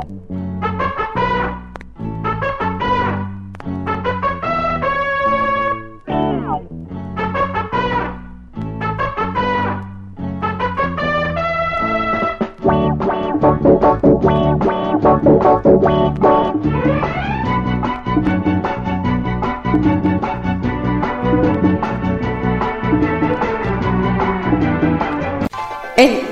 என்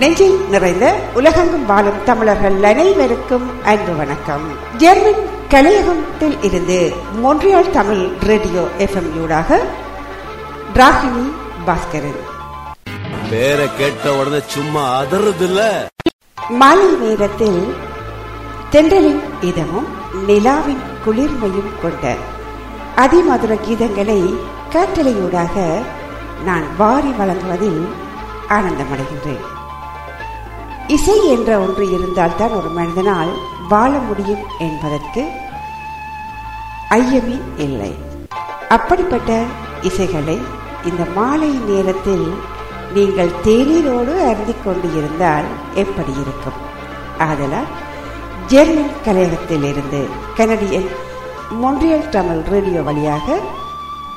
நெஞ்சில் நிறைந்த உலகெங்கும் வாழும் தமிழர்கள் அனைவருக்கும் அன்பு வணக்கம். ஜெர்மன் கலையகத்தில் இருந்து மொன்றியால் தமிழ் ரேடியோ எஃப்எம் யூடாக ராகினி பாஸ்கரன். பேரை கேட்ட உடனே சும்மா அதறது இல்ல மாலை நேரத்தில் தென்றலின் இதமும் நிலாவின் குளிர்மையும் கொண்ட அதிமதுர கீதங்களை காற்றலையூடாக நான் வாரி வழங்குவதில் ஆனந்தமடைகின்றேன். இசை என்ற ஒன்று இருந்தால்தான் ஒரு மனிதனால் வாழ முடியும் என்பதற்கு ஐயமே இல்லை. அப்படிப்பட்ட இசைகளை இந்த மாலை நேரத்தில் நீங்கள் தேநீரோடு அருந்திக் கொண்டு இருந்தால் எப்படி இருக்கும்? ஆதலால் ஜெர்மன் கலையகத்தில் இருந்து கனடியன் மொன்றியல் தமிழ் ரேடியோ வழியாக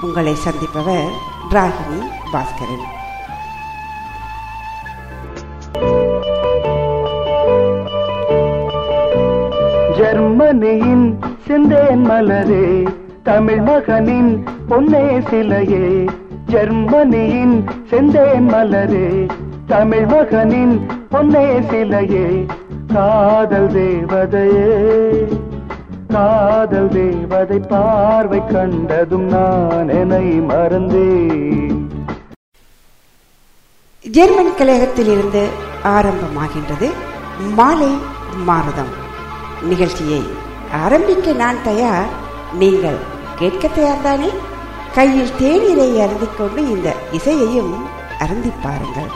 உங்களை சந்திப்பவர் ராகினி பாஸ்கரன். ஜெர்மனியின் சிந்தேன் மலரே தமிழ் மகனின் பொன்னே சிலையே. ஜெர்மனியின் செந்தேன் மலரே தமிழ் மகனின் பொன்னே சிலையே. காதல் தேவதையே காதல் தேவதை பார்வை கண்டதும் நான் என்னை மறந்தேன். ஜெர்மன் கலையகத்தில் இருந்து ஆரம்பமாகின்றது மாலை மாரதம். நிகழ்ச்சியை ஆரம்பிக்க நான் தயார். நீங்கள் கேட்க தயார்தானே? கையில் தேநீரை அருந்திக் கொண்டு இந்த இசையையும் அருந்தி பாருங்கள்.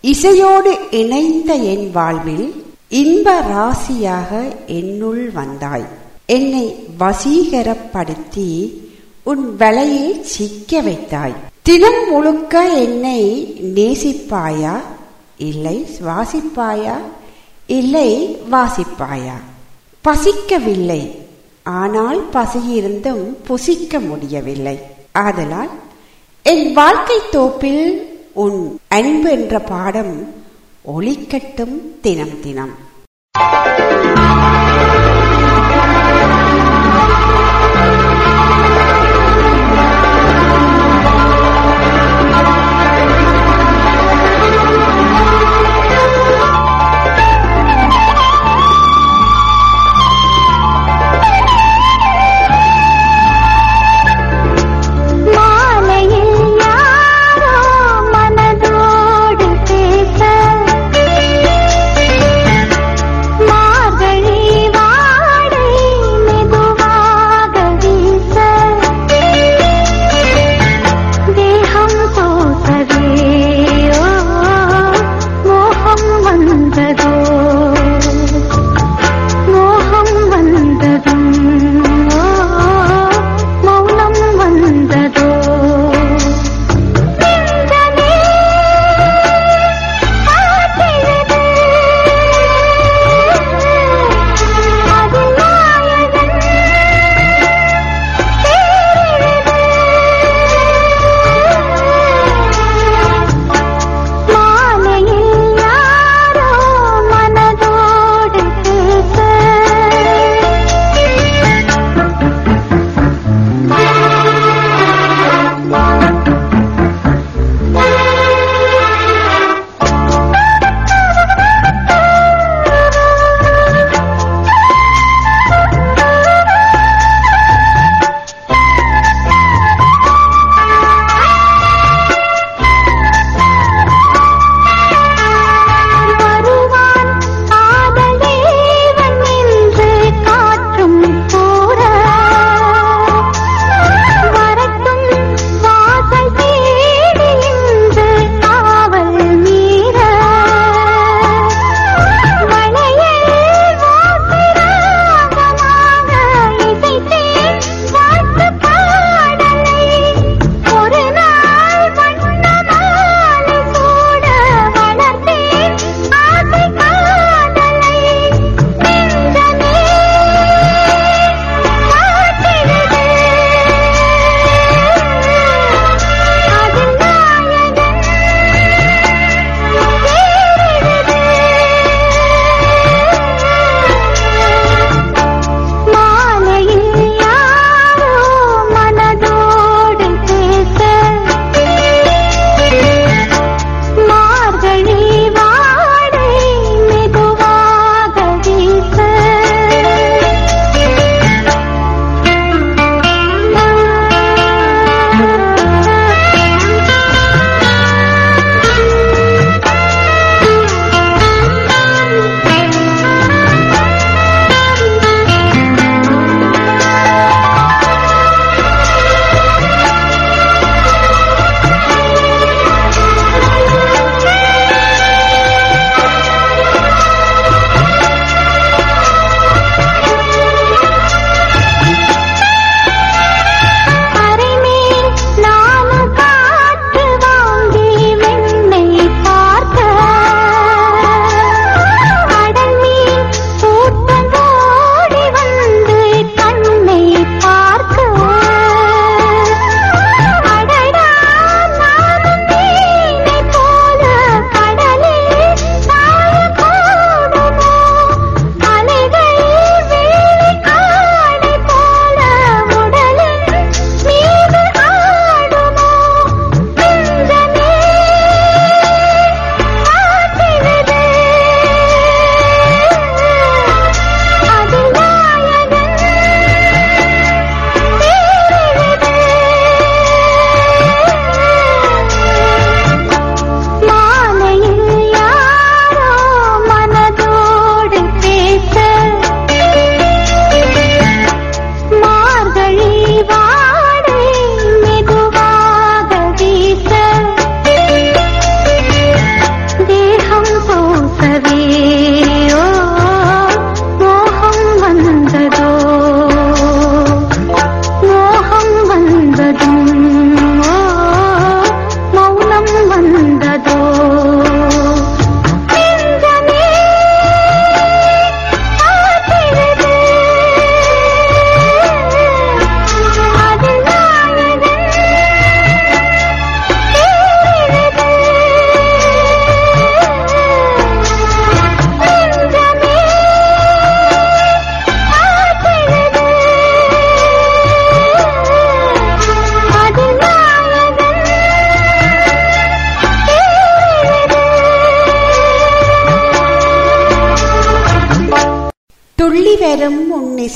இசையோடு இணைந்த என் வாழ்வில் இன்ப ராசியாக என்னுள் வந்தாய். என்னை வசீகரப்படுத்தி உன் வலையில் சிக்க வைத்தாய். தினம் முழுக்க என்னை நேசிப்பாயா? இல்லை சுவாசிப்பாயா இல்லை வாசிப்பாயா? பசிக்கவில்லை. ஆனால் பசியிருந்தும் புசிக்க முடியவில்லை. ஆதலால் என் வாழ்க்கை தோப்பில் உன் அன்பு என்ற பாடம் ஒளிக்கட்டும் தினம் தினம்.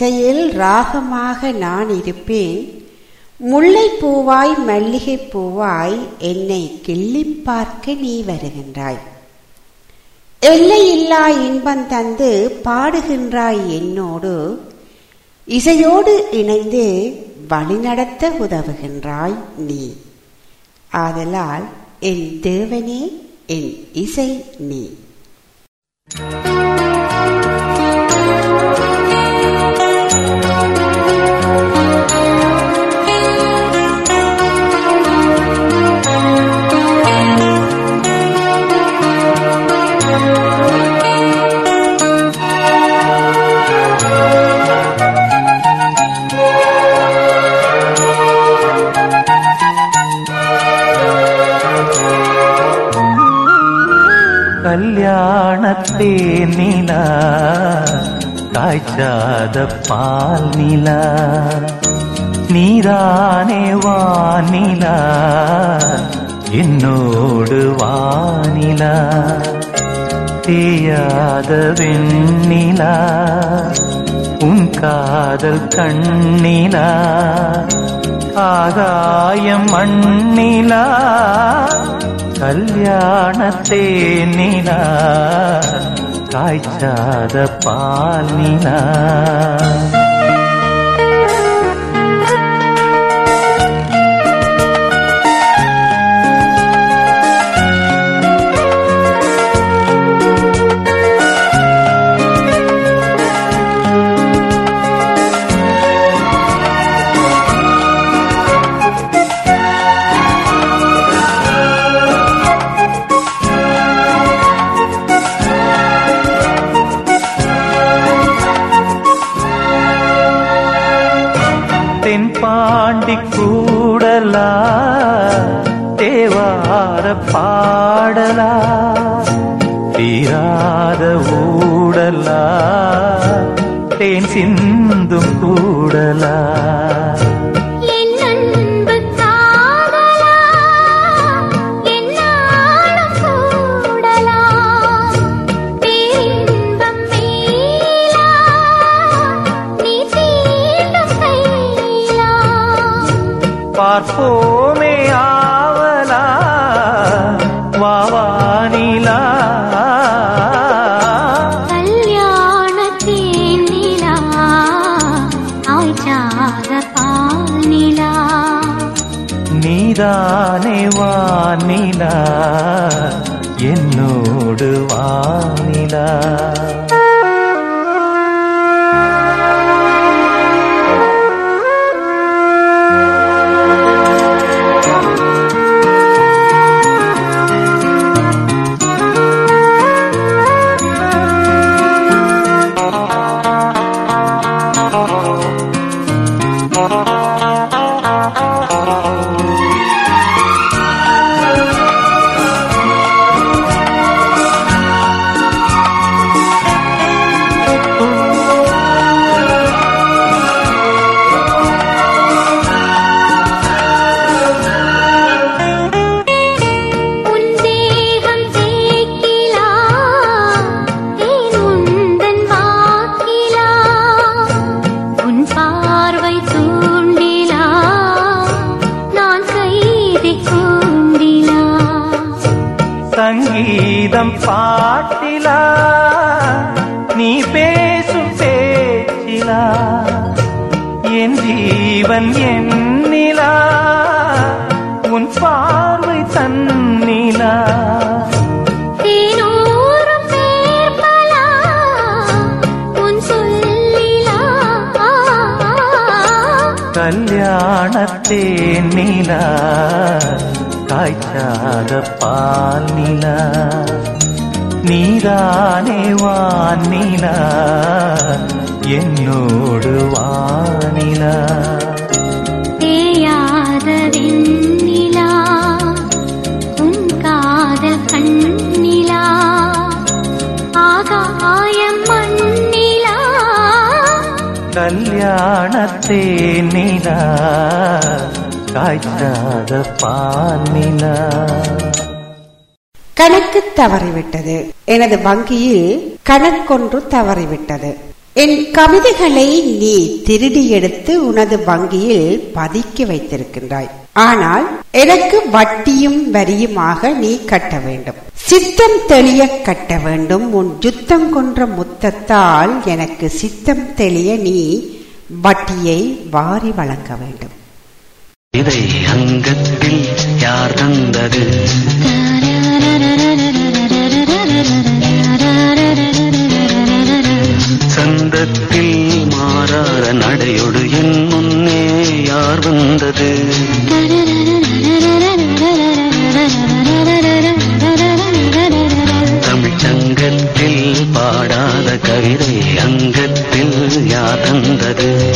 இசையில் ராகமாக நான் இருப்பேன். முல்லைப்பூவாய் மல்லிகை பூவாய் என்னை கிள்ளி பார்க்க நீ வருகின்றாய். எல்லையில்லா இன்பம் தந்து பாடுகின்றாய் என்னோடு. இசையோடு இணைந்து வழிநடத்த உதவுகின்றாய் நீ. ஆதலால் என் தேவனே என் இசை நீ. பாய்ச்சாத பால் நிலா நீதானே வானிலா என்னோடு வானிலா தேயாத வெண்ணிலா உன் காதல் கண்ணிலா ஆகாயம் மண்ணிலா கல்யாணத்தேனிலா காய்ச்சாத பாலினா. தவறிவிட்டது. எனது வங்கியில் கணக்கொன்று தவறிவிட்டது. என் கவிதைகளை நீ திருடி எடுத்து உனது வங்கியில் பதுக்கி வைத்திருக்கின்றாய். ஆனால் எனக்கு வட்டியும் வரியுமாக நீ கட்ட வேண்டும். சித்தம் தெளிய கட்ட வேண்டும். உன் யுத்தம் கொன்ற முத்தத்தால் எனக்கு சித்தம் தெளிய நீ வட்டியை வாரி வழங்க வேண்டும். இதை அங்கத்தில் யார் தந்தது? சந்தத்தில் மாறார நடையொடு என் முன்னே யார் வந்தது? தமிழ் பாடாத கவிதை அங்கத்தில் யார் தந்தது?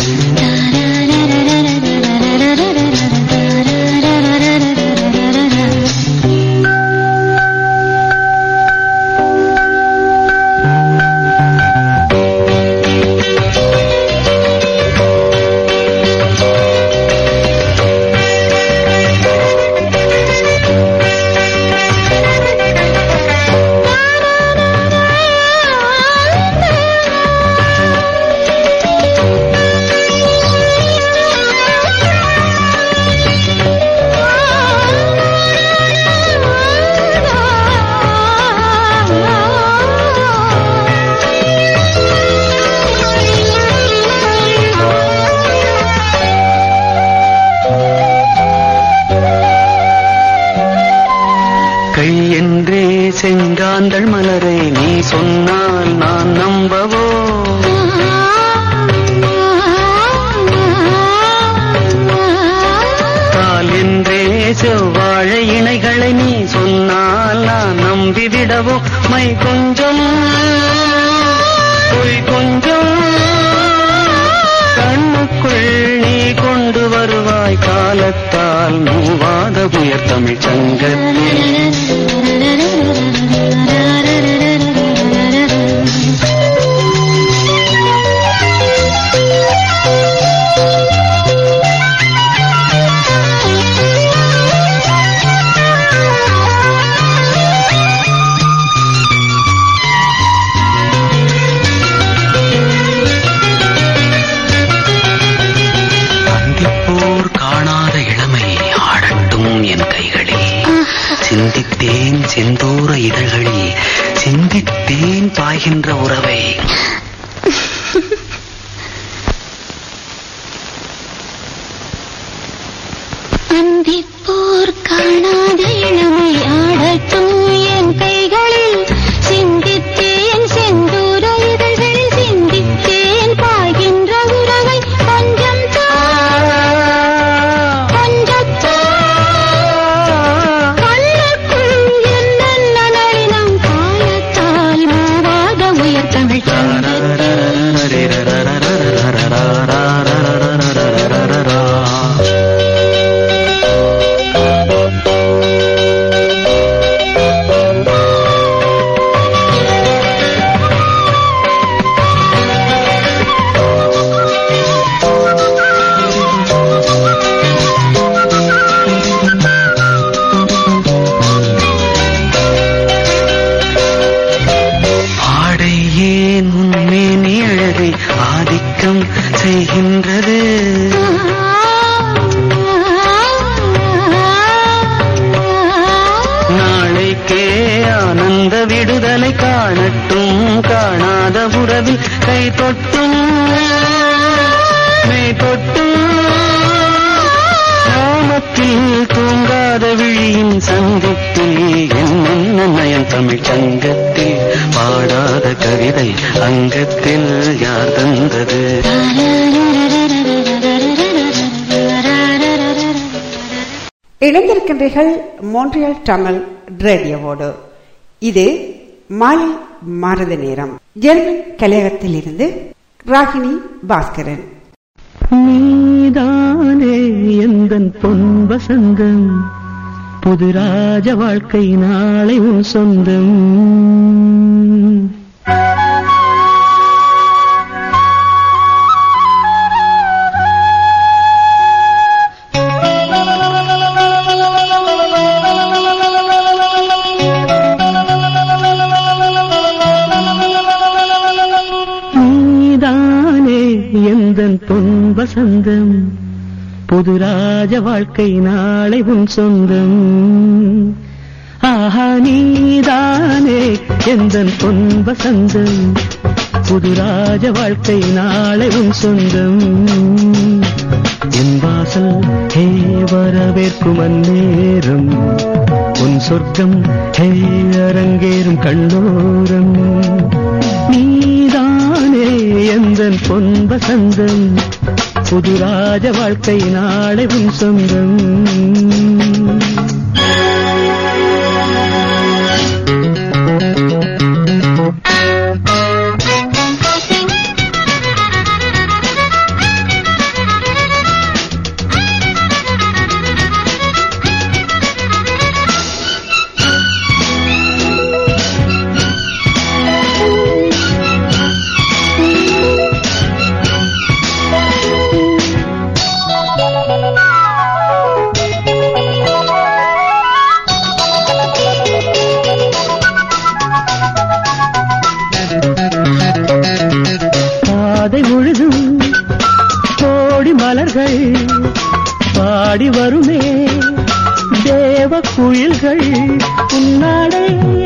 மோன்றியல் தமிழ் ரேடியோவோடு இது மாலை மாறுத நேரம். ஜெர்மன் கலையகத்தில் இருந்து ராகினி பாஸ்கரன். நீதானே எந்தன் பொன் வசந்தம்? புது ராஜ வாழ்க்கை நாளை உன் சொந்தம். சொந்தம். ஆஹா நீதானே எந்தன் பொன் வசந்தம் புது ராஜ வாழ்க்கை நாளையும் சொந்தம். என் வாசல் ஹே வரவேற்கும் அந்நேரம் உன் சொர்க்கம் ஹே அரங்கேறும் கண்ணோரம் நீதானே எந்தன் பொன் வசந்தம் புது ராஜ வாழ்க்கை நாளை உன் சொந்தம். குயில்கள் உன்னாடை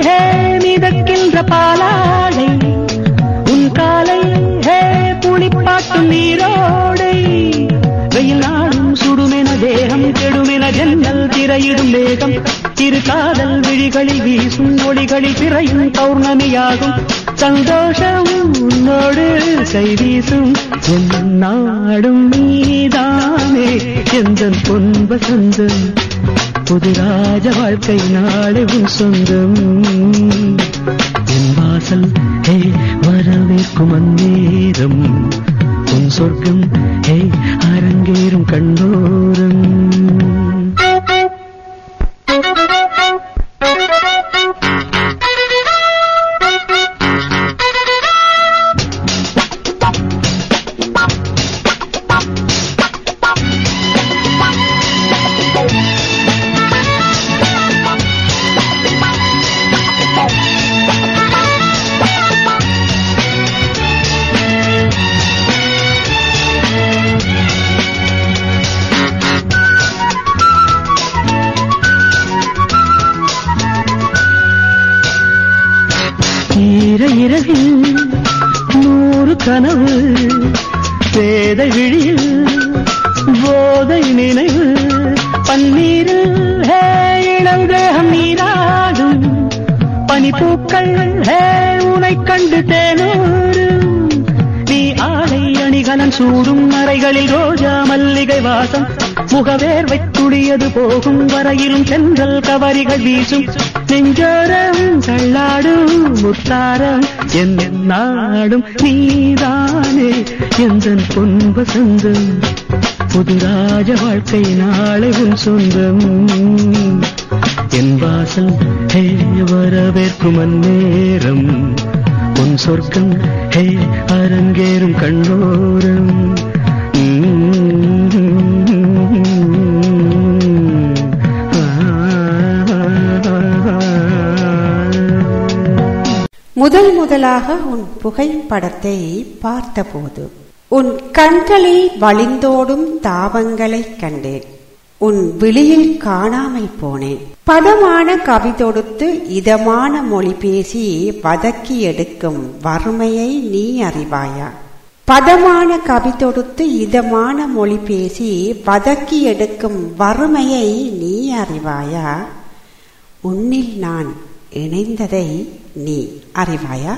ஹே மிதக்கின்ற பாலாடை. உன் காலை ஹே புளிப்பாட்டும் நீரோடை. வெயில் நாளும் சுடுமென தேகம் கெடுமென ஜன்னல் திரையிடும் வேகம் இரு காதல் விழிகளில் வீசும் ஒளிகளில் திரையும் பௌர்ணமியாகும். சந்தோஷம் உன்னோடு கை உன் நாடும் நீதானே எந்த பொன் வசந்தம் புது ராஜ வாழ்க்கை நாளை உன் சொந்தம். என் வாசல் வரவேற்கும் அந்நேரம். சொந்தம். என் வாசல் ஹே வரவேற்கும் அந்நேரம். உன் சொர்க்கம் ஹே அரங்கேறும் கண்ணோரம். முதல் முதலாக உன் புகைப்படத்தை பார்த்தபோது உன் கண்களில் வழிந்தோடும் தாபங்களைக் கண்டேன். உன் விழியில் காணாமல் போனேன். பதமான கவி தொடுத்து இதமான மொழி பேசி வதக்கி எடுக்கும் வறுமையை நீ அறிவாயா? பதமான கவி தொடுத்து இதமான மொழி பேசி வதக்கி எடுக்கும் வறுமையை நீ அறிவாயா? உன்னில் நான் இணைந்ததை நீ அறிவாயா?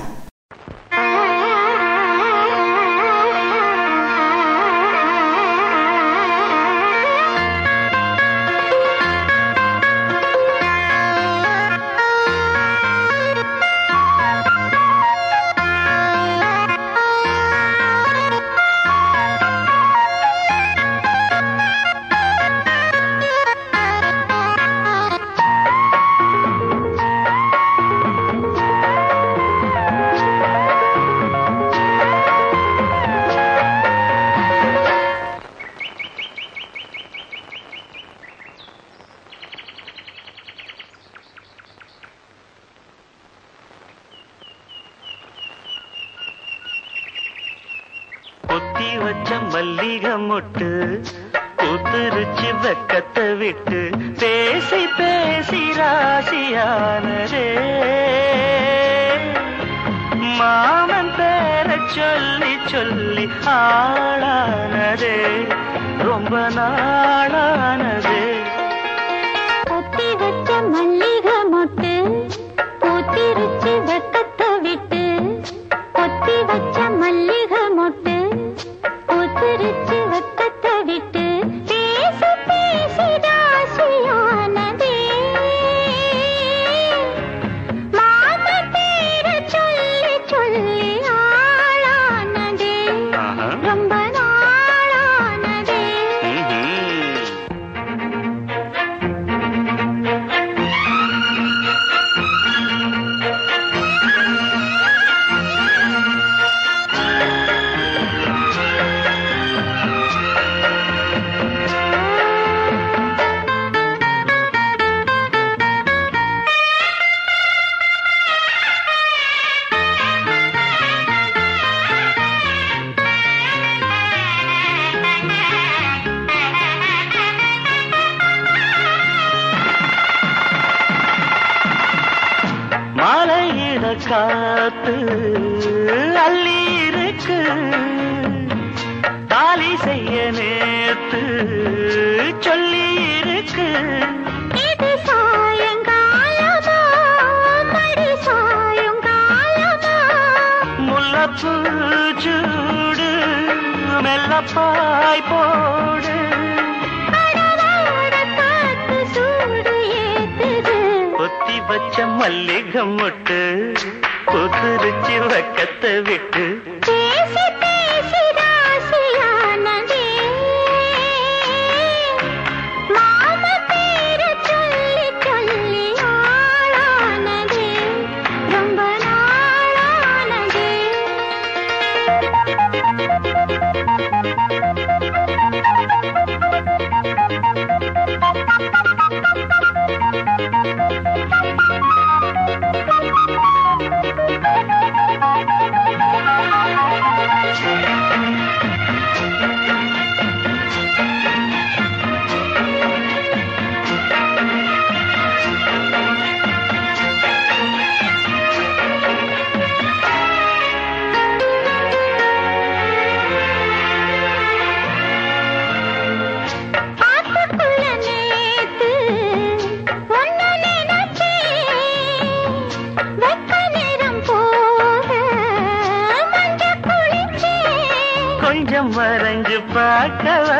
கொஞ்சம் வரைஞ்சு பார்க்கவா?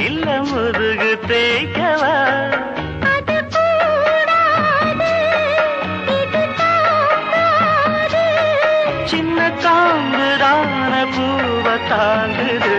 இல்ல முதுகு தேய்க்கவா? சின்ன தாங்குதான பூவ தாங்குது.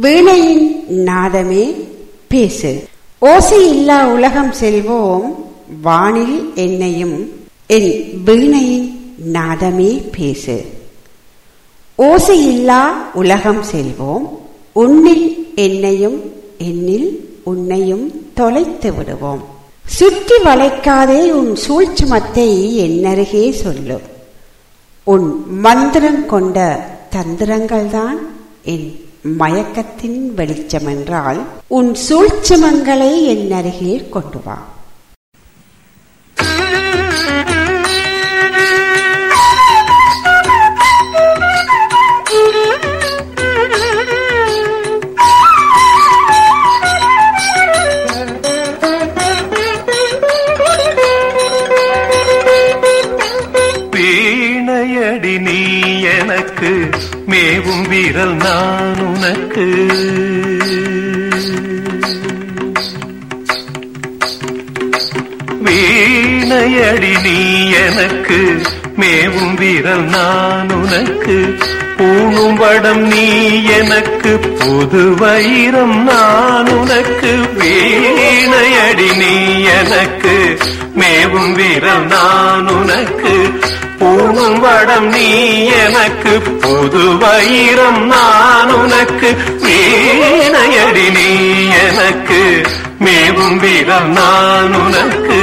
வீணையின் நாதமே பேசு. ஓசை இல்லா உலகம் செல்வோம் வானில் என்னையும் என் வீணையின் நாதமே பேசு. ஓசையில்லா உலகம் செல்வோம் உன்னில் என்னையும் என்னில் உன்னையும் தொலைத்து விடுவோம். சுற்றி வளைக்காதே உன் சூழ்ச்சுமத்தை என்னருகே சொல்லு. உன் மந்திரம் கொண்ட தந்திரங்கள்தான் என் மயக்கத்தின் வெளிச்சம் என்றால் உன் சூழ்ச்சமங்களை என் அருகில் கொண்டு வா. எனக்கு மேவும் வீரல் நான் உனக்கு. வீணையடி நீ எனக்கு மேவும் வீரல் நான் உனக்கு. பூணும் வடம் நீ எனக்கு புது வைரம் நான் உனக்கு. வீணையடி நீ எனக்கு மேவும் வீரல் நான் உனக்கு. பூவும் வடம் நீ எனக்கு புது வைரம் நான் உனக்கு. வீணையடி நீ எனக்கு மேவும் வீரம் நான் உனக்கு.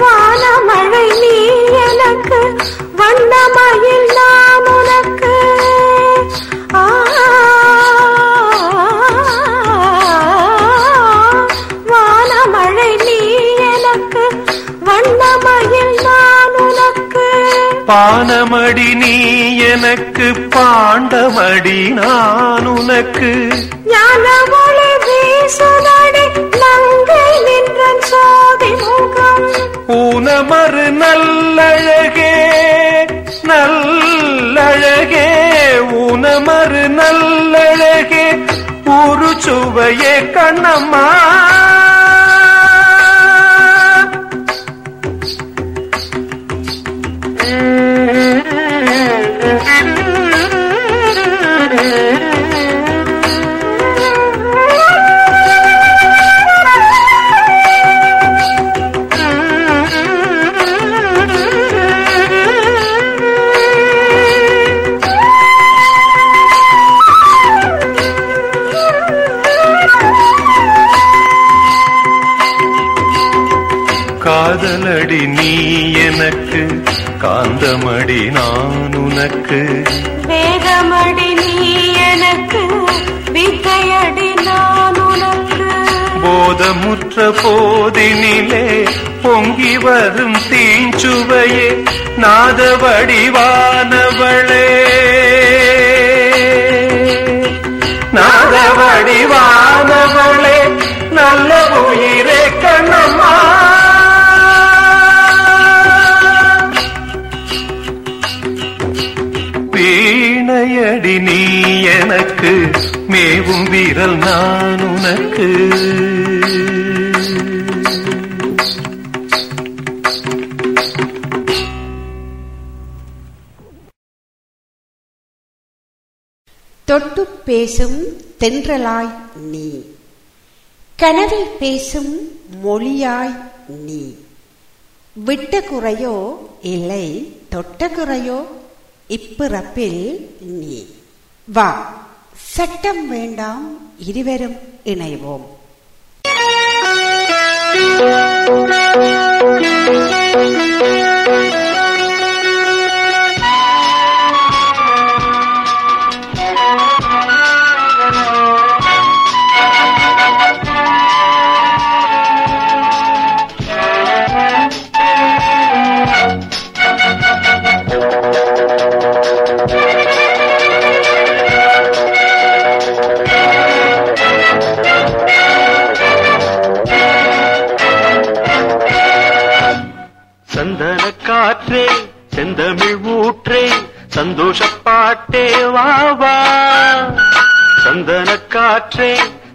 வானமழை நீ எனக்கு வண்ணமயில் நான் பானமடி நீ எனக்கு பாண்டமடி நான் உனக்கு. ஊனமறு நல்லழகே நல்லழகே. ஊனமறு நல்லழகே ஒரு சுவையே கண்ணம்மா. காதலடி நீ எனக்கு காந்தமடி நான் உனக்கு. வேதமடி நீ எனக்கு வித்தையடி நான் உனக்கு. போதமுற்ற போதினிலே பொங்கி வரும் தீஞ்சுவையே நாத வடிவானவளே நாத வடிவானவளே நல்ல நான் உனக்கு. தொட்டு பேசும் தென்றலாய் நீ. கனவில் பேசும் மொழியாய் நீ. விட்ட குறையோ இல்லை தொட்ட குறையோ இப்பிறப்பில் நீ. வா. சட்டம் வேண்டாம் இருவரும் இணைவோம் Thank you. செந்தமிழ் ஊற்றே சந்தோஷ பாட்டே வாவா சந்தன காற்றே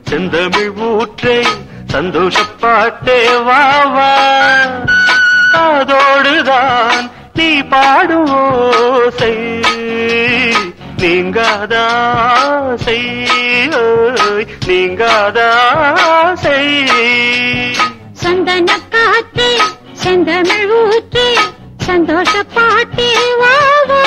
செந்தமிழ் ஊற்றே சந்தோஷ பாட்டே வாவா வா. அதோடுதான் நீ பாடுவோசை நீங்காதாசை நீங்காதாசை. சந்தன காற்றே செந்தமிழ் ஊற்றே சந்தோஷ பாட்டே வாவா.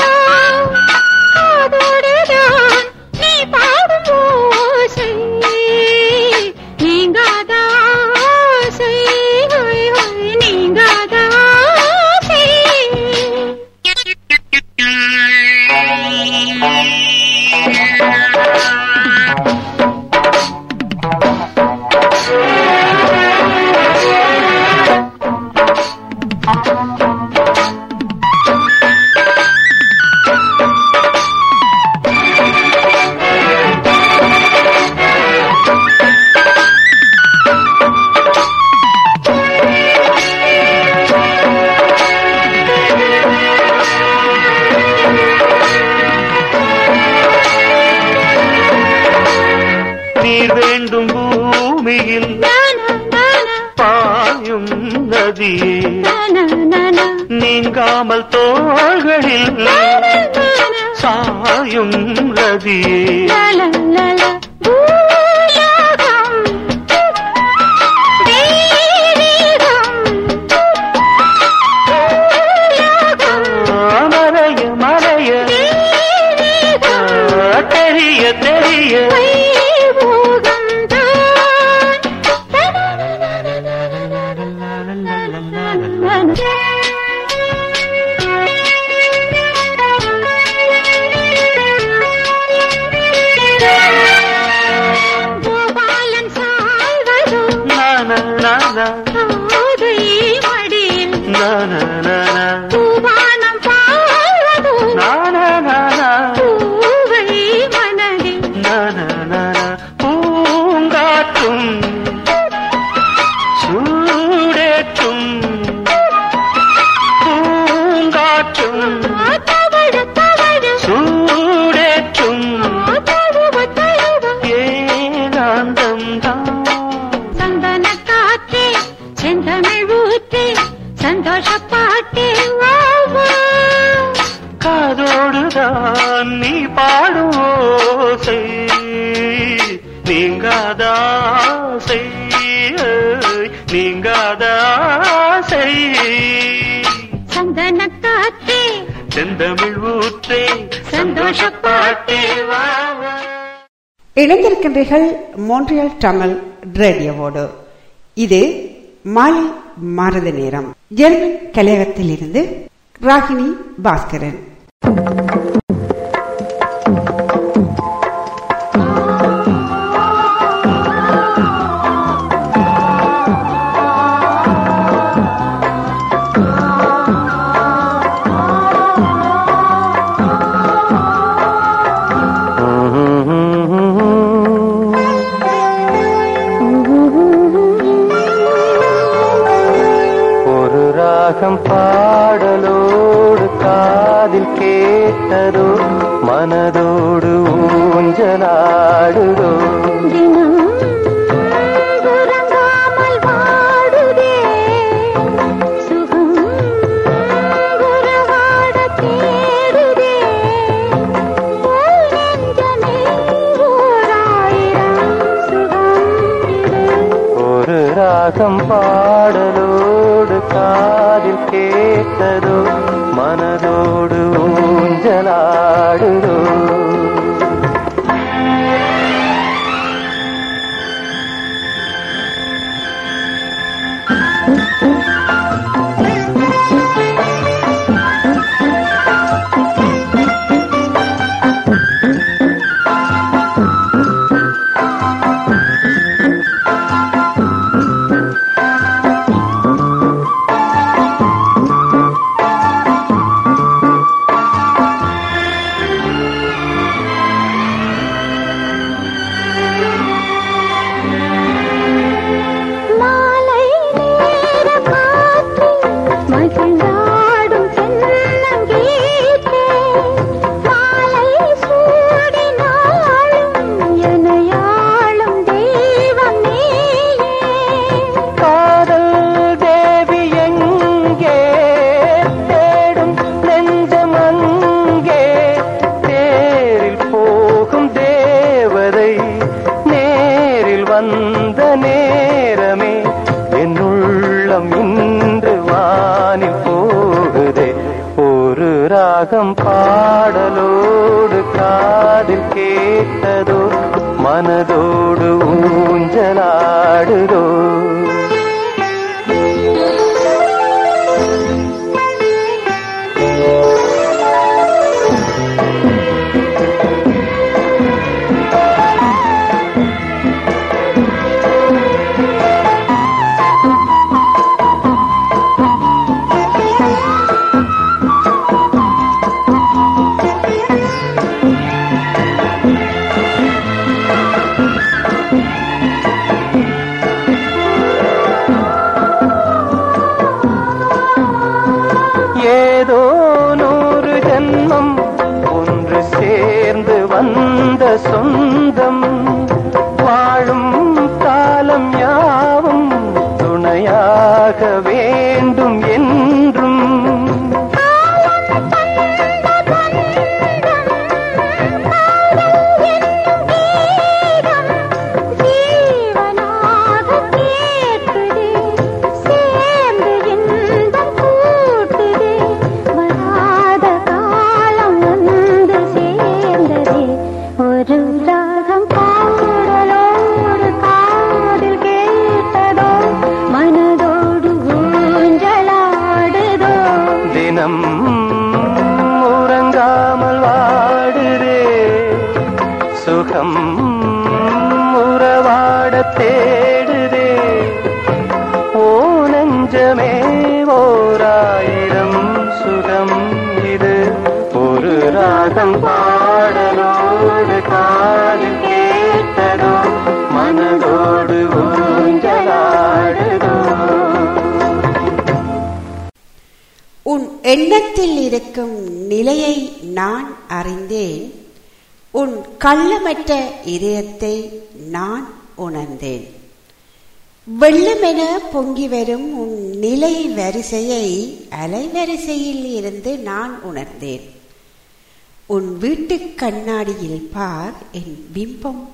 கவியே கேட்டுக்கொண்டிருக்கின்றீர்கள் மோன்றியல் தமிழ் ரேடியோவோடு இது மாலை மாரத நேரம். ஜெர்மன் கலையகத்தில் இருந்து ராகினி பாஸ்கரன். வரிசையை அலைவரிசையில் இருந்து நான் உணர்ந்தேன். உன் வீட்டுக் கண்ணாடியில் பார் என் பிம்பம்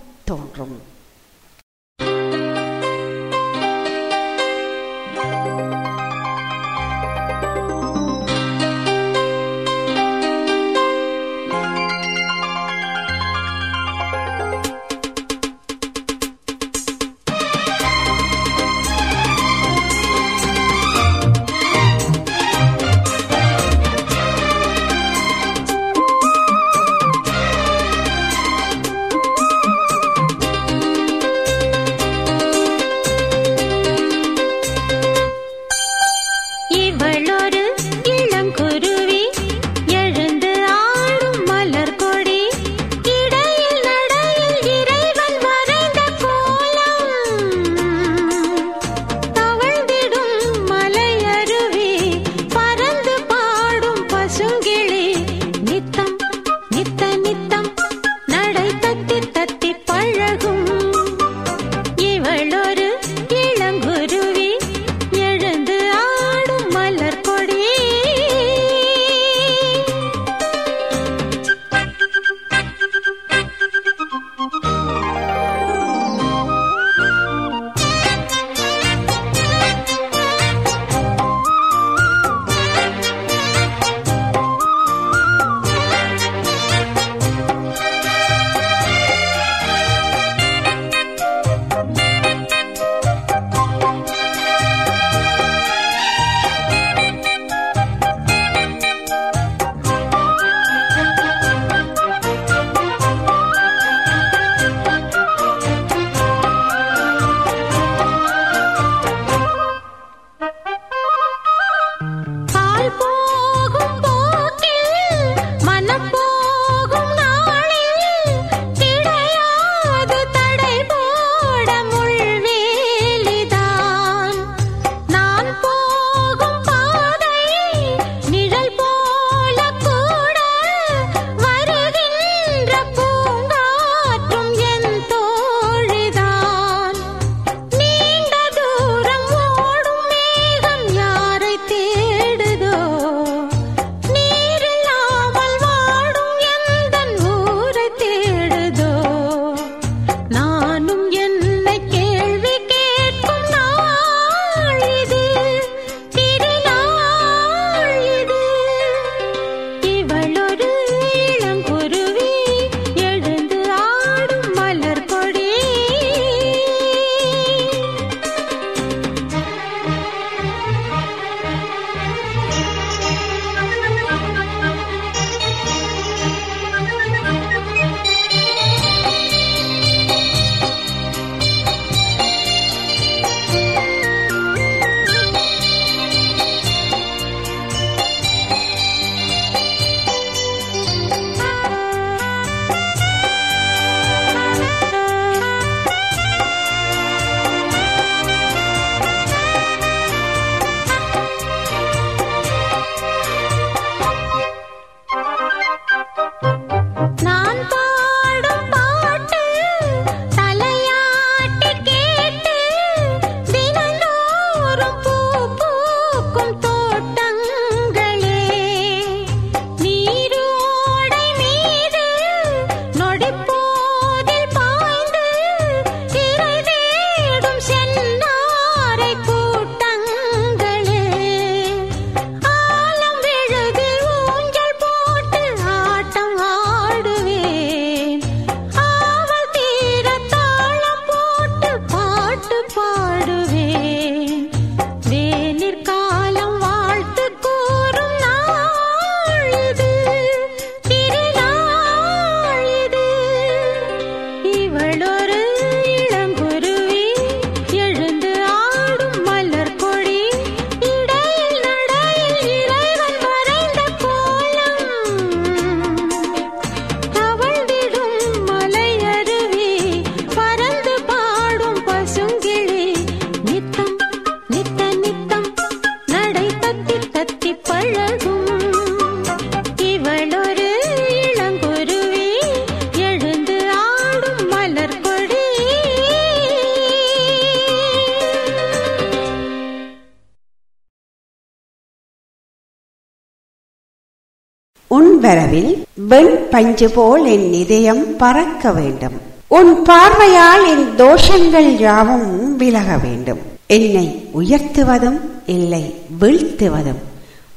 பஞ்சு போல் என் இதயம் பறக்க வேண்டும். உன் பார்வையால் என் தோஷங்கள் யாவும் விலக வேண்டும். என்னை உயர்த்துவதும் இல்லை வீழ்த்துவதும்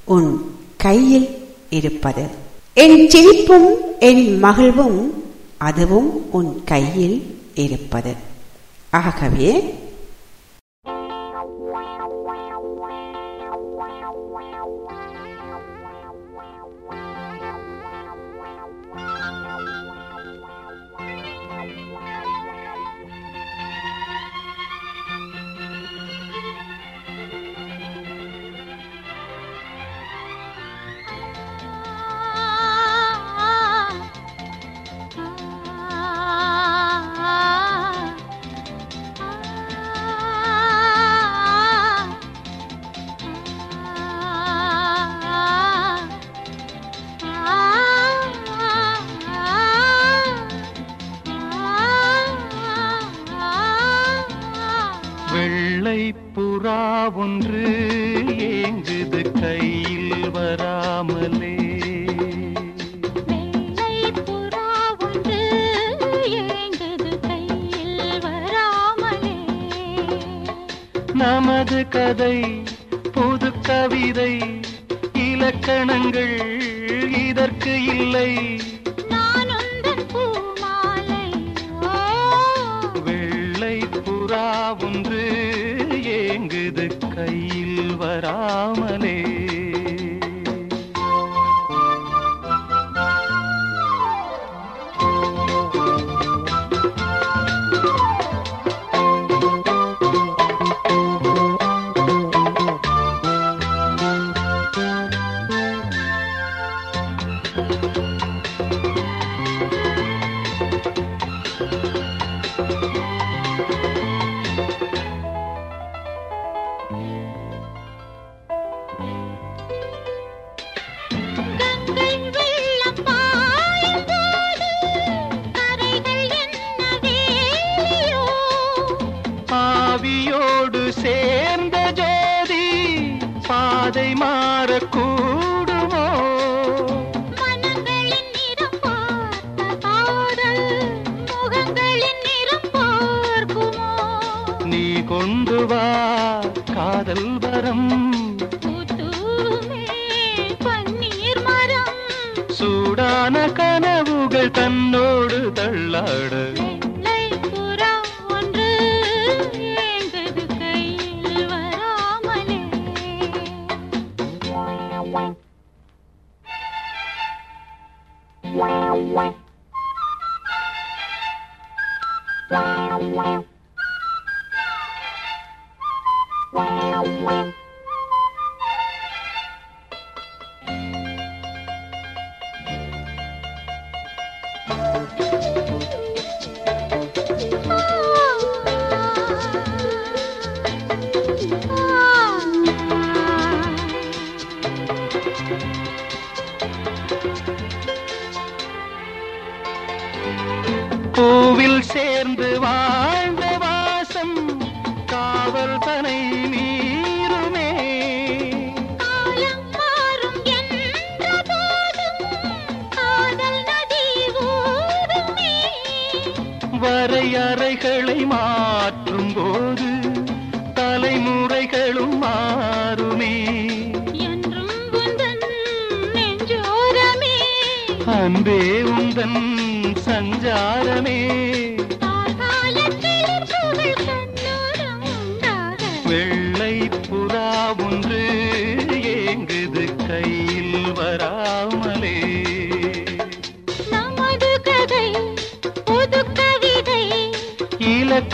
உன் கையில் இருப்பது. என் சிரிப்பும் என் மகிழ்வும் அதுவும் உன் கையில் இருப்பது. ஆகவே Wow. அது கதை புது கவிதை இலக்கணங்கள் இதற்கு இல்லை.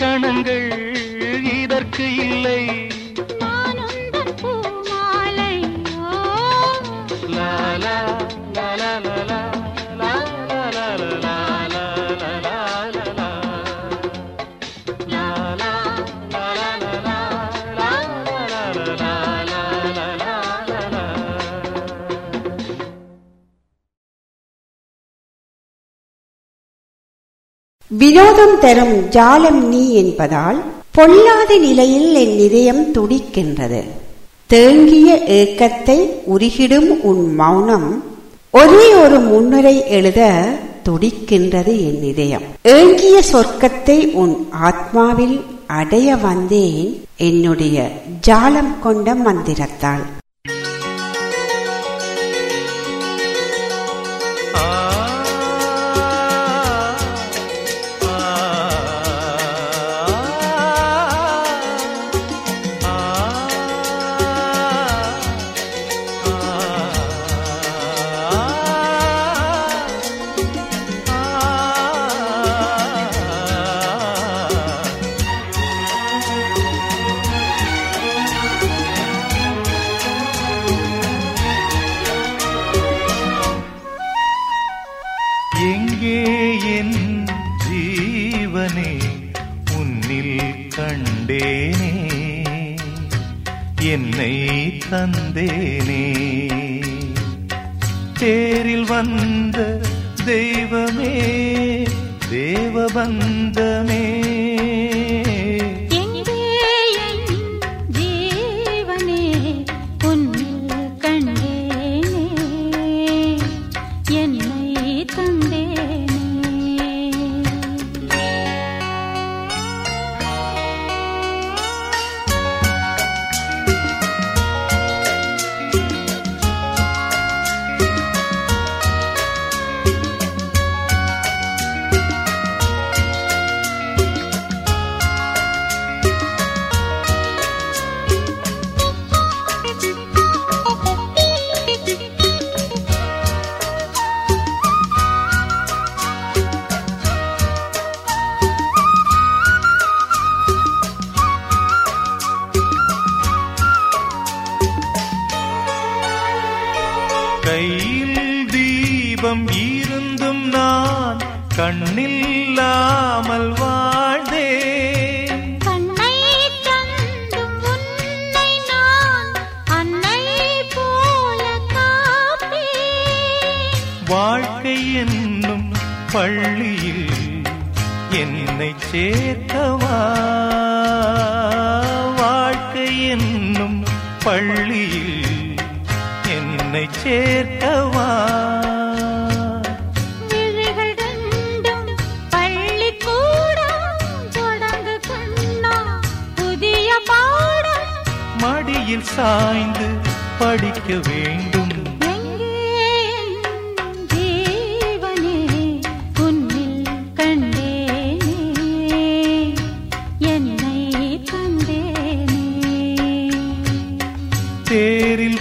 கணங்கள் வினோதம் தரும் ஜாலம் நீ என்பதால் பொல்லாத நிலையில் என் இதயம் துடிக்கின்றது. தேங்கிய ஏக்கத்தை உருகிடும் உன் மௌனம் ஒரே ஒரு முன்னுரை எழுத துடிக்கின்றது என் இதயம். ஏங்கிய சொர்க்கத்தை உன் ஆத்மாவில் அடைய வந்தேன் என்னுடைய ஜாலம் கொண்ட மந்திரத்தால்.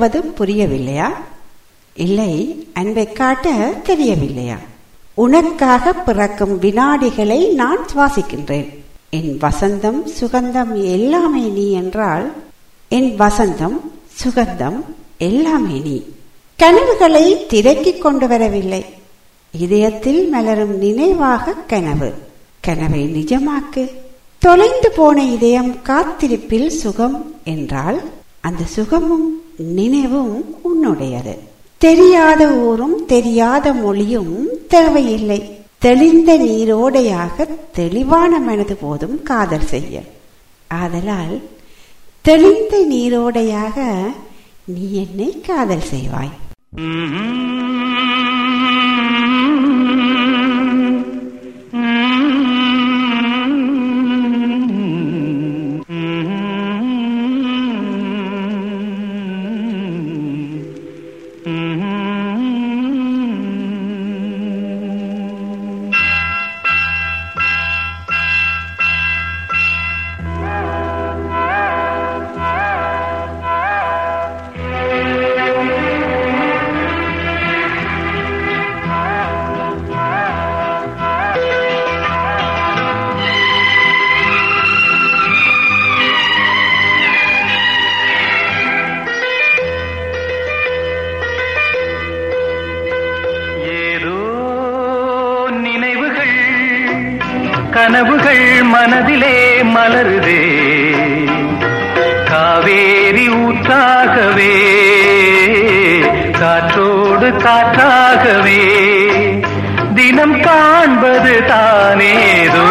காட்டுவது புரியவில்லையா? இல்லை அன்பை காட்ட தெரியவில்லையா? உனக்காக பிறக்கும் வினாடிகளை நான் சுவாசிக்கின்றேன். என் வசந்தம் சுகந்தம் எல்லாமே நீ என்றால் என் வசந்தம் சுகந்தம் எல்லாமே நீ. கனவுகளை திரைக்கிக் கொண்டு வரவில்லை. இதயத்தில் மலரும் நினைவாக கனவு. கனவை நிஜமாக்கு. தொலைந்து போன இதயம் காத்திருப்பில் சுகம் என்றால் அந்த சுகமும் நினைவும் உன்னுடையது. தெரியாத ஊரும் தெரியாத மொழியும் தேவையில்லை. தெளிந்த நீரோடையாக தெளிவான மனது போதும் காதல் செய்ய. ஆதலால் தெளிந்த நீரோடையாக நீ என்னை காதல் செய்வாய். கனவுகள் மனதிலே மலருதே. காவேரி ஊற்றாகவே காற்றோடு காற்றாகவே. தினம் காண்பது தானேதோ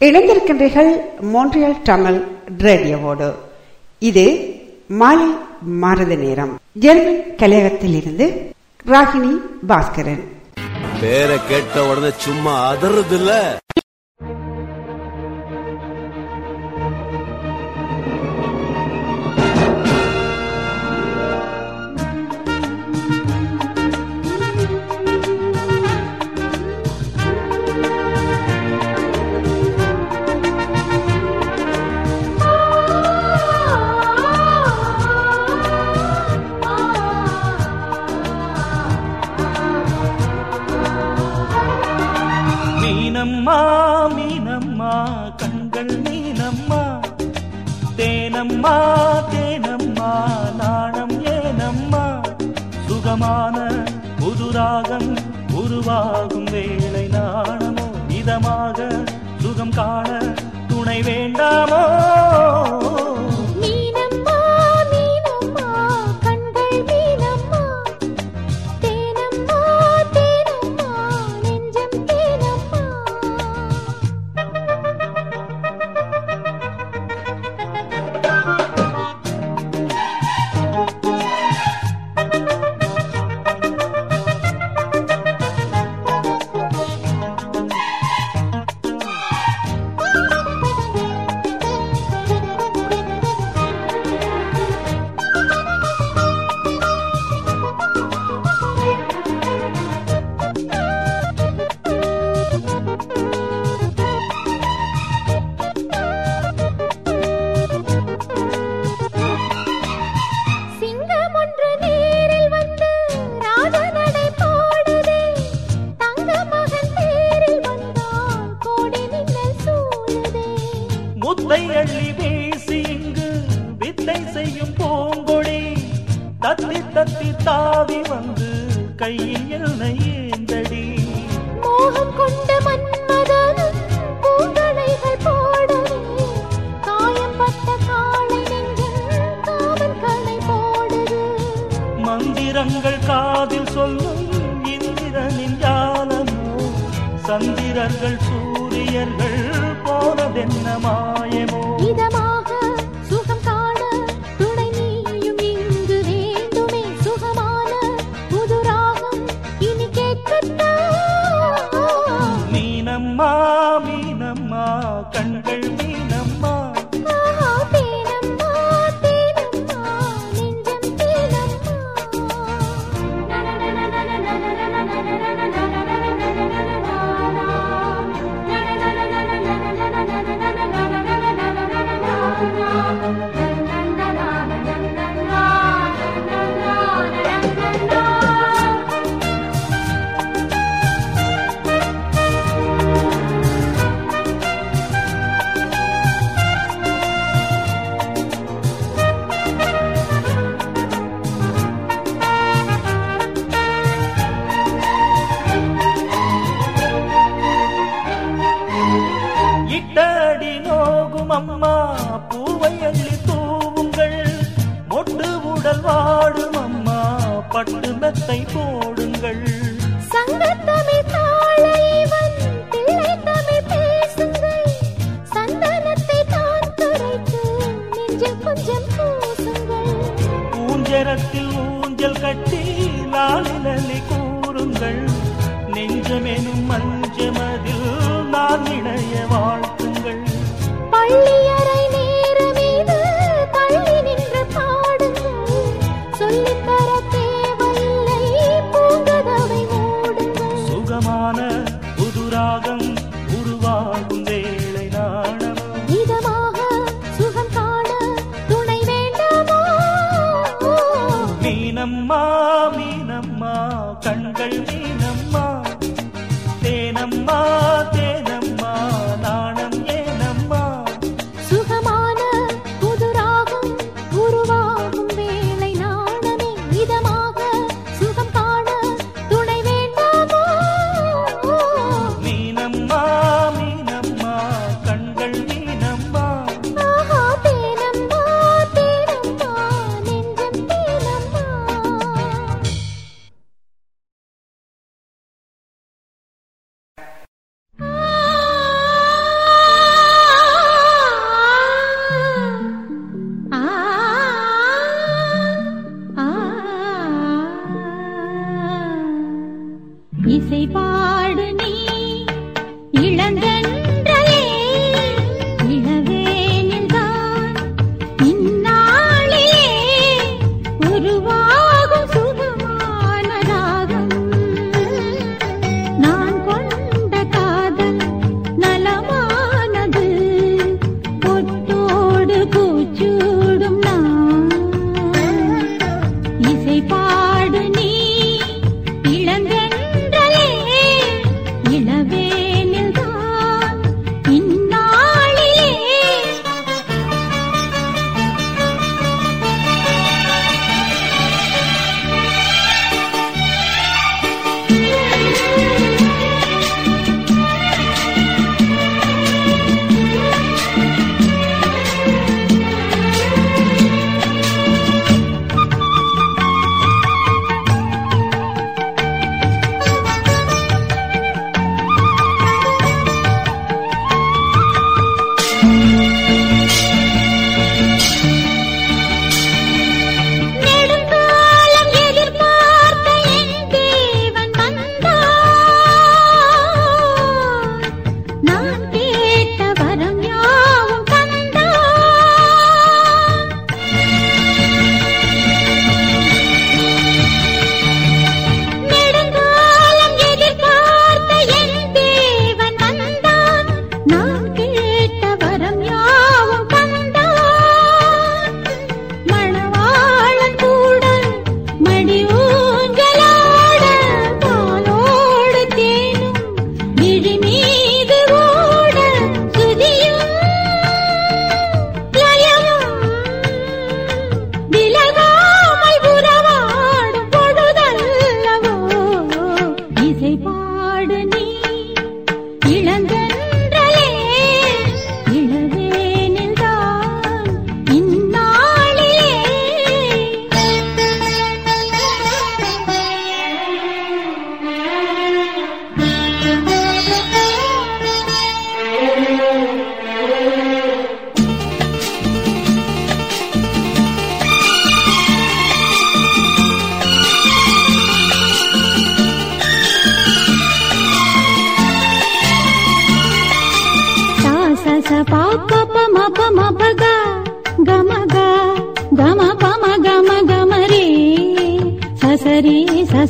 இணைந்திருக்கின்றீர்கள் மோன்றியல் டமல் ரேடியோவோடு இது மாலை மாறுத நேரம். ஜெர்மன் கலையகத்தில் இருந்து ராகினி பாஸ்கரன். பேரை கேட்ட உடனே சும்மா அதறது மீனம்மா மீனம்மா கண்கள் மீனம்மா தேனம்மா தேனம்மா நாணம் ஏனம்மா. சுகமான புதுராகம் உருவாகும் வேலை நாணமோ இதமாக சுகம் காண துணை வேண்டாமோ?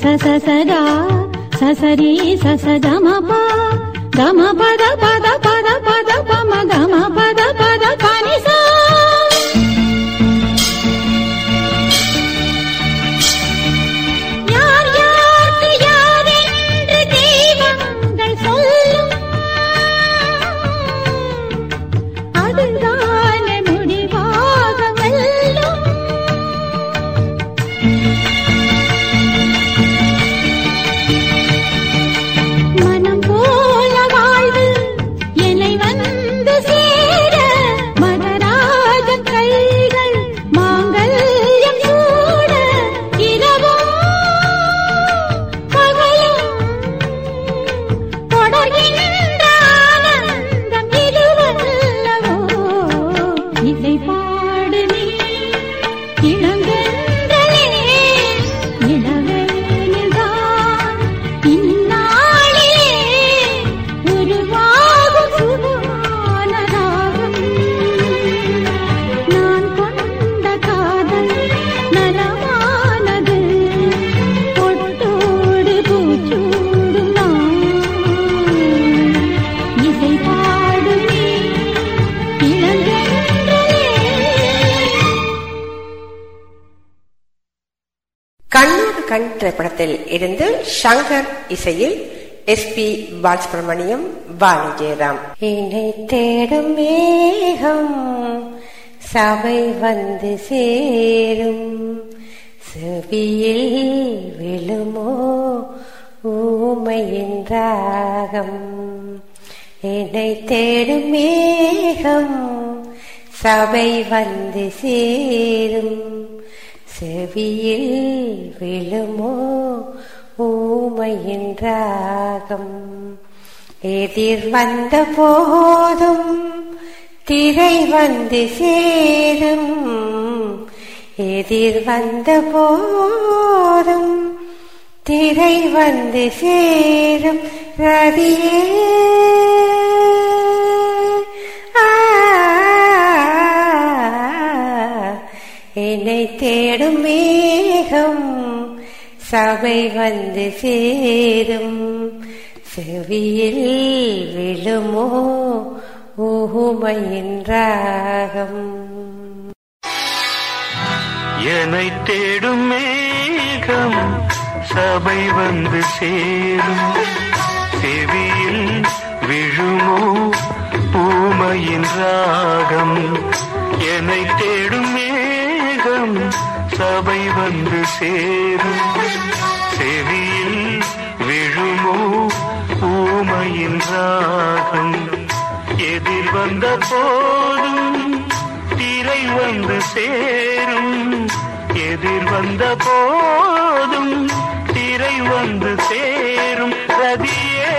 ससदा ससरी ससदा पद पद पद पद पम गम पद இருந்து சங்கர் இசையில் S P Balasubrahmanyam poly Jayaram. என்னை தேடும் மேகம் சபை வந்து சேரும். செவியில் விழுமோ ஊமையின்றாகம் என்னை தேடும் மேகம் சபை வந்து சேரும். செவியில் விழுமோ ஊமையின் ராகம் எதிர் வந்த போதும் திரை வந்து சேரும். எதிர் வந்த போதும் திரை வந்து சேரும். ரதியே. என்னை தேடும் மேகம். சபை வந்து சேரும். செவியில் விழுமோ? ஊகுமையின்றாகம் என்னை தேடும் மேகம் சபை வந்து சேரும். செவியில் விழுமோ? பூமையின் ராகம். என்னை தேடும் மேகம் சபை வந்து சேரும். ராகம் எதிர் வந்த போதும் திரை வந்து சேரும். எதிர் வந்த போதும் திரை வந்து சேரும் ரதியே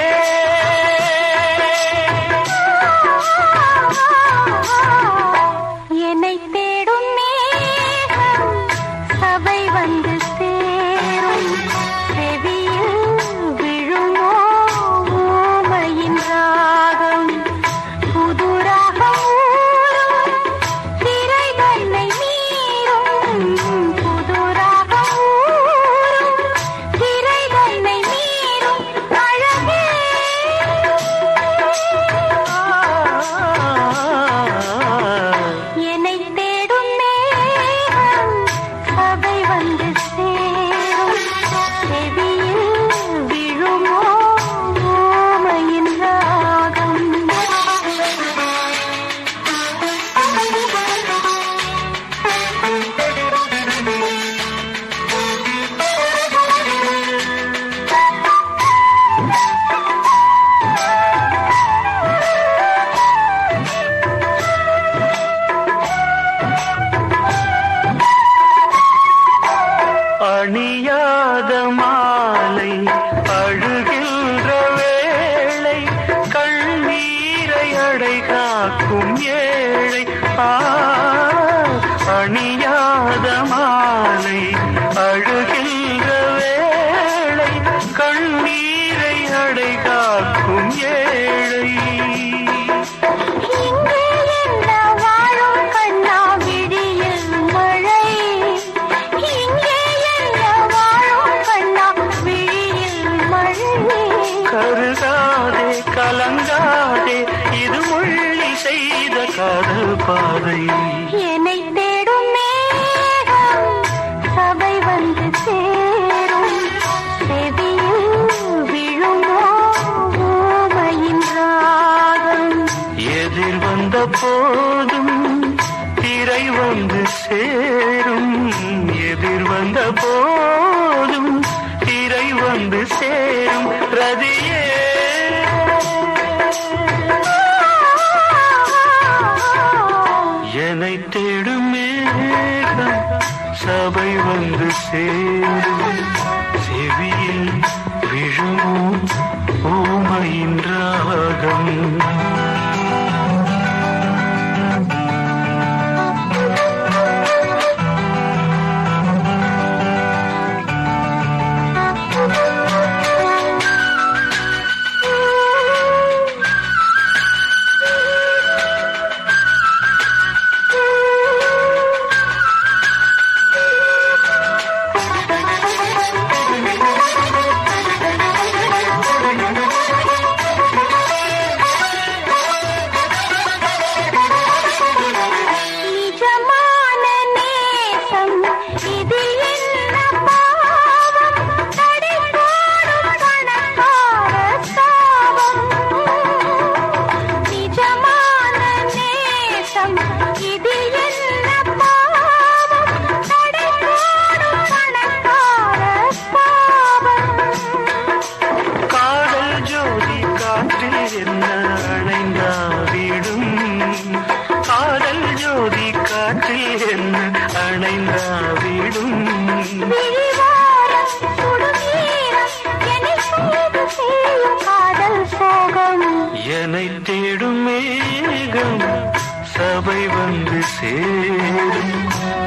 சேரும்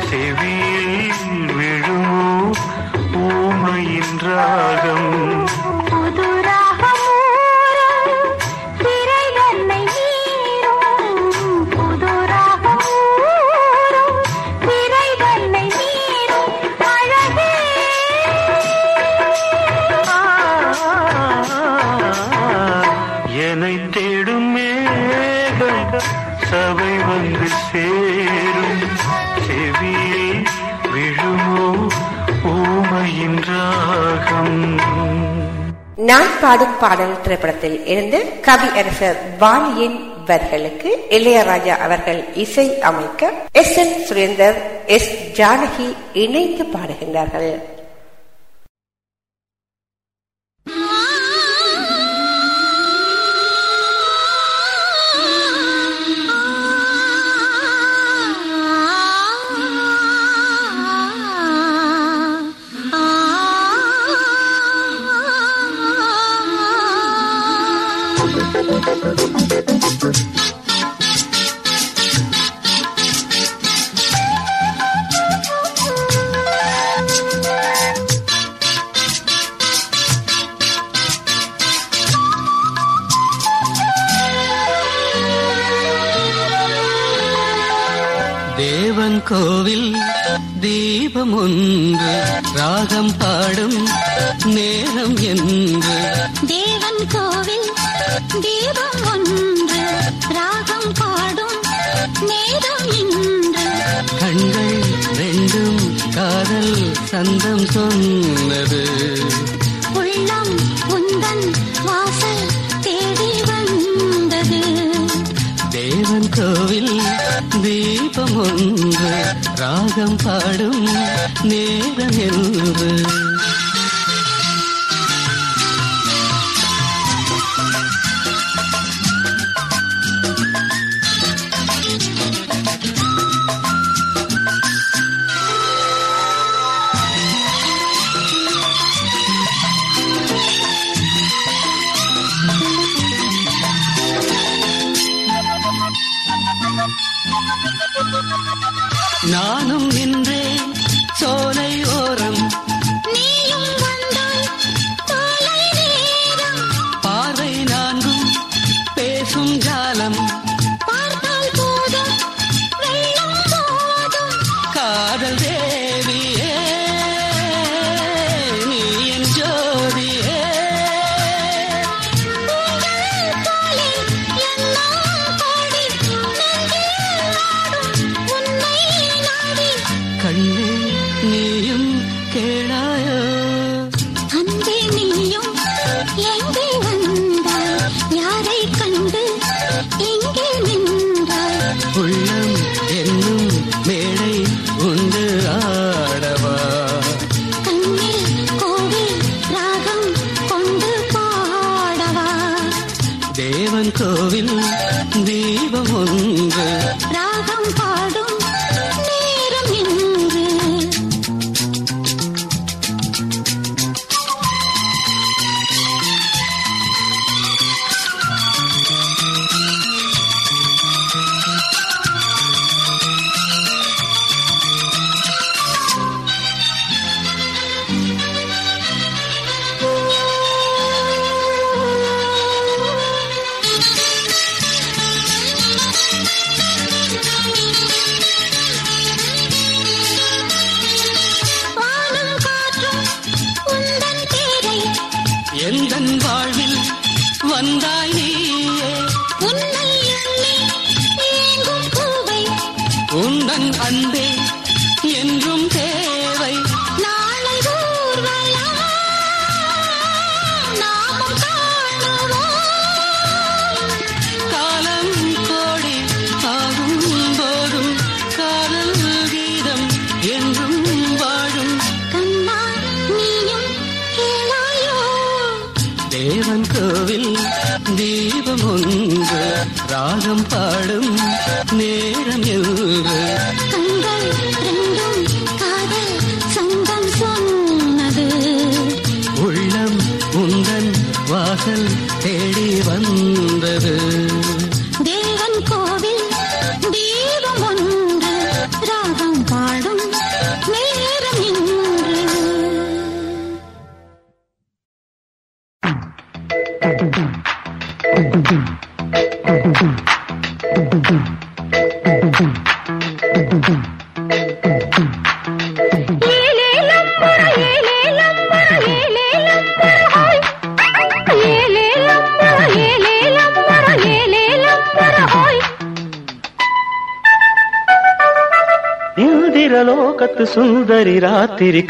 செவி நான் பாடும் பாடல் திரைப்படத்தில் இருந்து கவியரசர் பாலியின் வரிகளுக்கு இளையராஜா அவர்கள் இசை அமைக்க S N Surendar S Janaki இணைந்து பாடுகின்றார்கள்.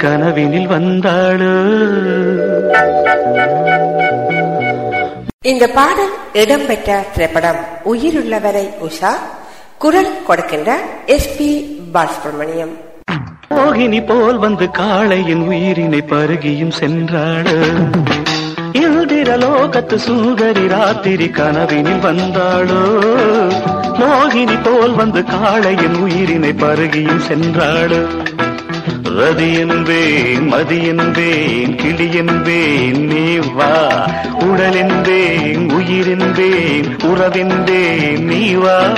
கனவினில் வந்தாளு. இந்த பாடல் இடம்பெற்ற திரைப்படம் உயிருள்ளவரை உஷா குரல் கொடுக்கின்ற எஸ் பி பாலசுப்ரமணியம். மோகினி போல் வந்து காளையின் உயிரினை பருகியும் சென்றாளு. இந்திரலோகத்து சுந்தரி ராத்திரி கனவினில் வந்தாளோ. மோகினி போல் வந்து காளையின் உயிரினை பருகியும் சென்றாளு. ரதி என்பேன் மதி என்பேன் கிளி என்பேன் நீ வா. உடல் என்பேன் உயிர் உறவென்பேன் நீ வா.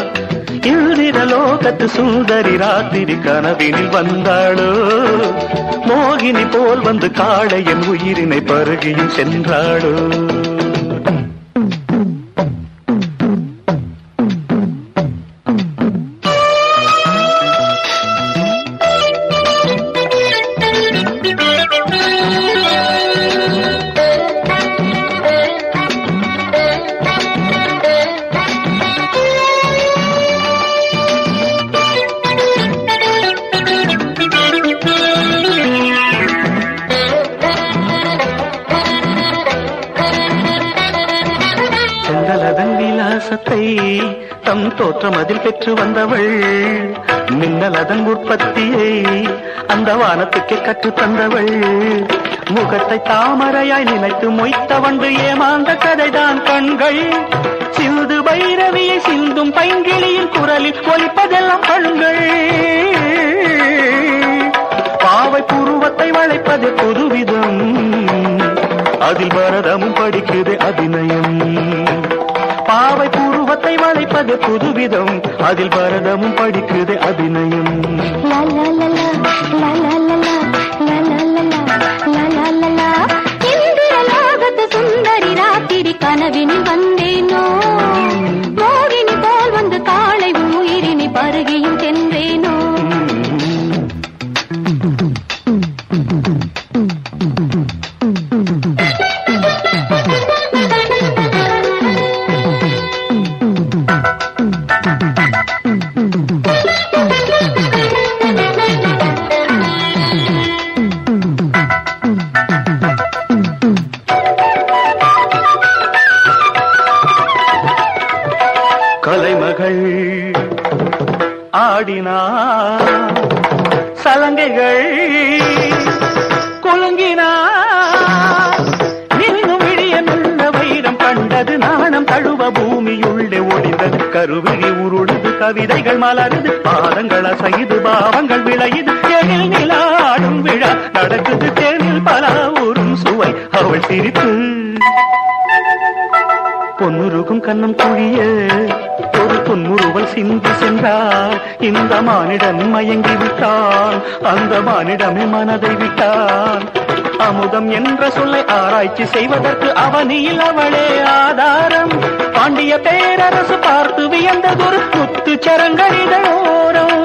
இந்திரலோகத்து சுந்தரி ராத்திரி கனவினில் வந்தாளோ? மோகினி போல் வந்து காளையன் உயிரினை பருகியும் சென்றாளோ? தந்தவள். மின்னல் அதன் உற்பத்தியை அந்த வானத்துக்கே கற்றுத் தந்தவள். முகத்தை தாமரையாய் நினைத்து மொய்த்த வண்டு ஏமாந்த கதைதான் கண்கள். சிந்து பைரவியை சிந்தும் பைங்கிளியின் குரலில் ஒலிப்பதெல்லாம் கண்கள். பாவை புருவத்தை வளைப்பது புதுவிதம். அதில் பரதமும் படிக்குது அதிநயம். வளைப்பது புதுவிதம் அதில் பரதமும் படிக்குது அபிநயம் சுந்தரி ராத்திரி லா வந்தேனோ விதைகள் மலருது பாதங்கள் அசைது பாவங்கள் விளையுது. தேனில் நிலாடும் விழா நடக்குது தேனில் பல ஊரும் சுவை அவள் சிரிப்பு. பொன்னுருகும் கண்ணம் குழிய ஒரு பொன்முறுவல் சிந்தி சென்றார் இந்த மானிடன் மயங்கி விட்டான் அந்த மானிடமே மனதை விட்டான் அமுதம் என்ற சொல்லை ஆராய்ச்சி செய்வதற்கு அவனியில் அவளே ஆதாரம். பாண்டிய பேரரசு பார்த்து வியந்த வியந்ததொரு முத்து இதழோரம்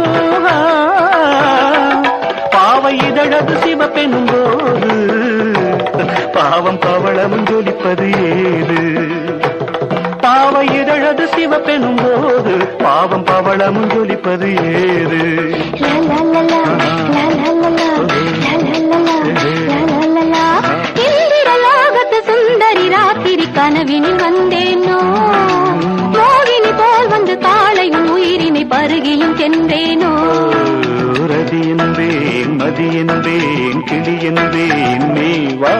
பாவை இதழது சிவப்பெனும் போது பாவம் பவளமும் ஜொலிப்பது ஏது? பாவை இதழது சிவப்பெனும் போது பாவம் பவளமும் ஜொலிப்பது ஏது? இந்திரலோகத்து சுந்தரி ராத்திரி கனவினில் வந்தேனோ? மோகினி போல் வந்து காளையும் உயிரினை பருகியும் சென்றேனோ ரதி என்பேன் மதி என்பேன் கிளி என்பேன் நீ வா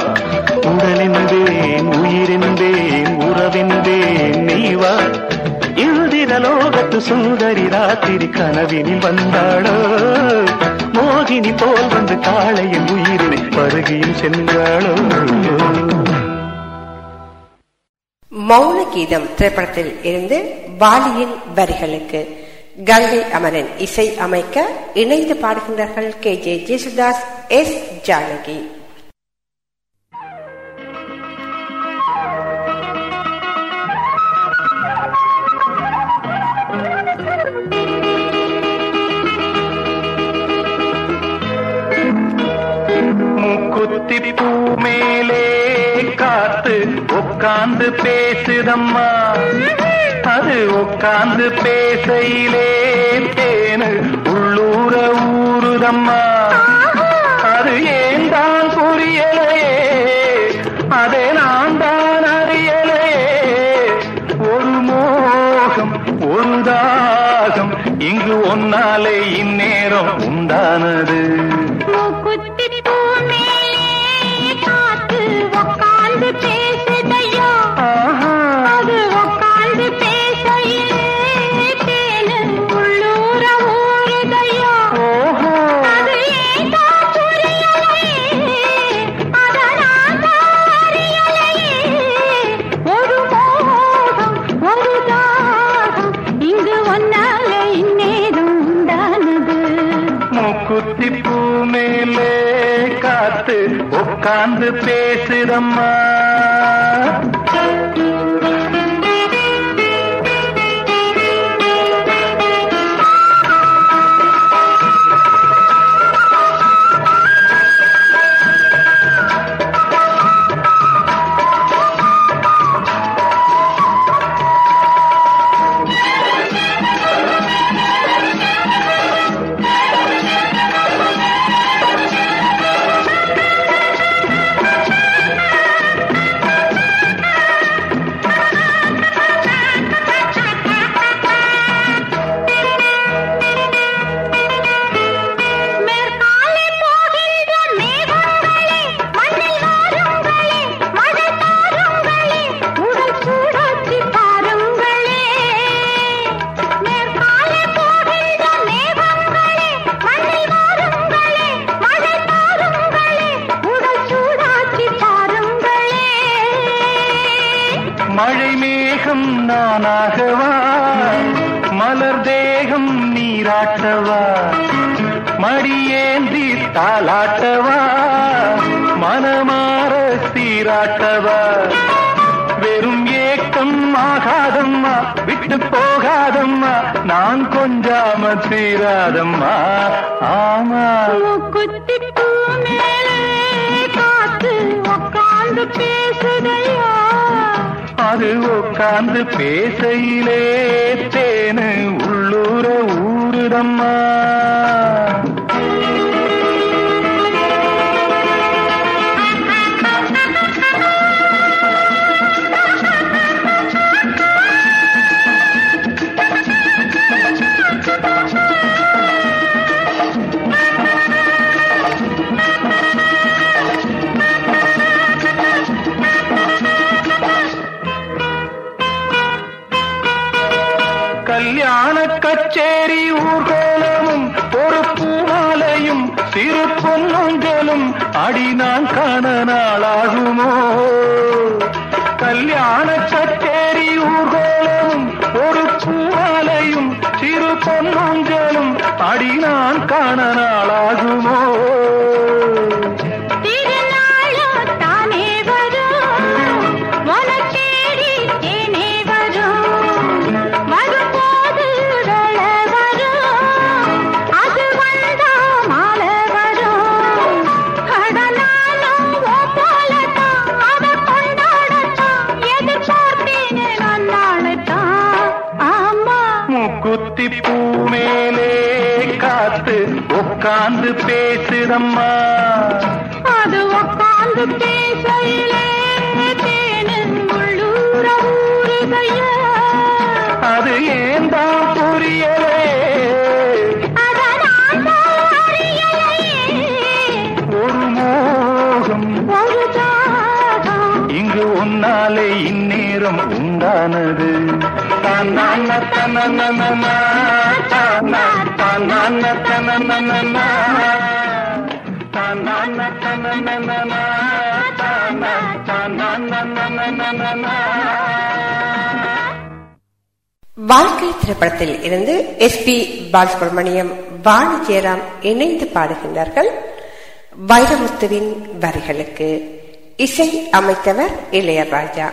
உடல் என்பேன் உயிர் என்பேன் உறவென்பேன் நீ வா இந்திரலோகத்து சுந்தரி ராத்திரி கனவினில் வந்தாளோ? மோகினி போல் வந்து காளையின் உயிரினை பருகியும் சென்றாளோ? மௌன கீதம் திரைப்படத்தில் இருந்து வாலியின் வரிகளுக்கு கங்கை அமரன் இசை அமைக்க இணைந்து பாடுகின்றார்கள் K. J. Yesudas S. Janaki. குத்தி பூ மேலே காத்து உட்கார்ந்து பேசுதம்மா. உட்கார்ந்து பேசையிலே தேனு. உள்ளூர ஊறுதம்மா அது ஏன் தான் புரியலையே? அதை நான் தான் அறியலையே. ஒரு மோகம் ஒரு தாகம் இங்கு ஒன்னாலே இந்நேரம் உண்டானது. குத்தி பூ மேலே காத்து உட்கார்ந்து பேசுதம்மா. உக்காந்து பேசையிலே தேனு உள்ளூர ஊருதம்மா. நாடி நான் காண நாளாகுமோ கல்யாண சட்டேரி ஊர்கோலமும் ஒரு பூமாலையும் சிறு பொன்னொஞ்சலும் அடி நான் காண நாளாகுமோ அது ஏன் தான் புரியலே ஒரு மோகம். இங்கு உன்னாலே இந்நேரம் உண்டானது. தன்னா தன்னா தன்னா தன்னா தன்னா வாழ்க்கை திரைப்படத்தில் இருந்து எஸ் பி பாலசுப்ரமணியம் வாணி இணைந்து பாடுகின்றார்கள். வைரமுத்துவின் வரிகளுக்கு இசை அமைத்தவர் இளையராஜா.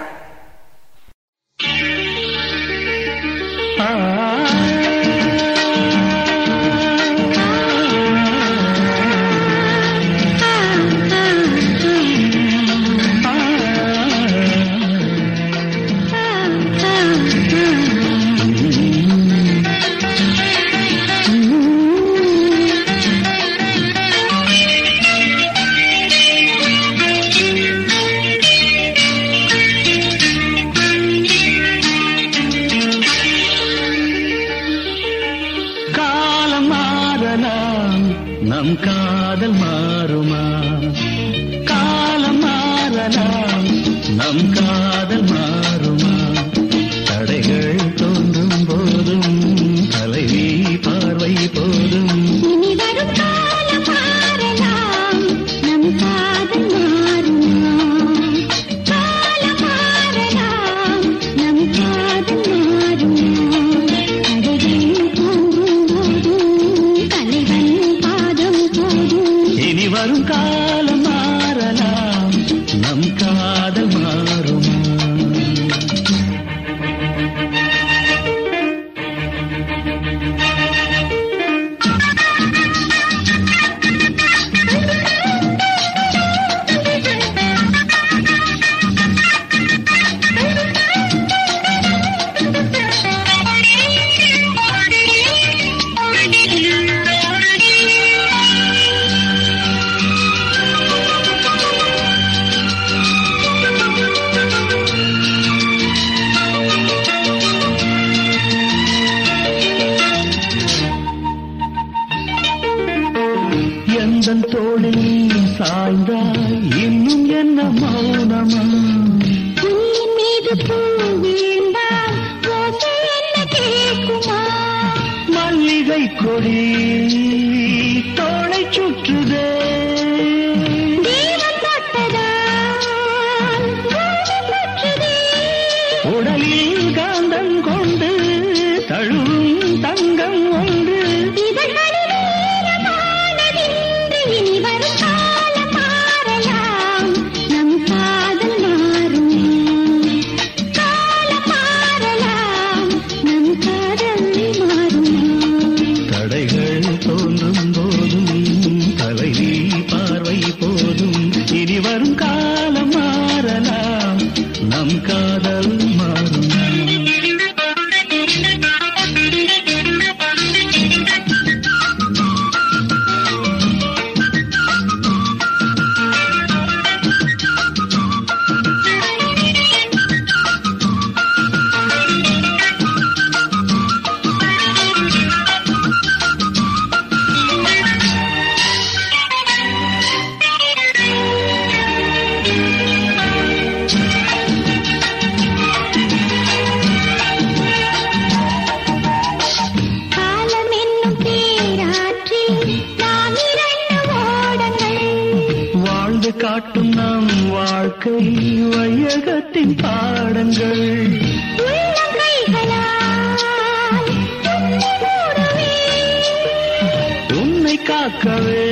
காக்கவே.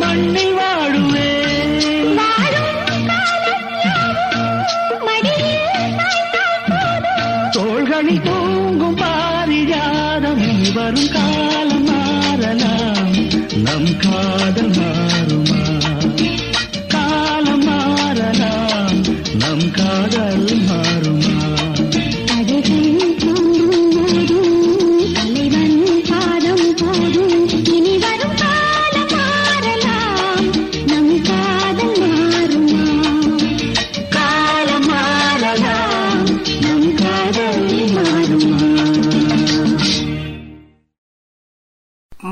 மண்ணி வாழுவே. தோள்களில் தூங்கும் பாரிஜாதம் வரும் காலம் மாறலாம் நம் கால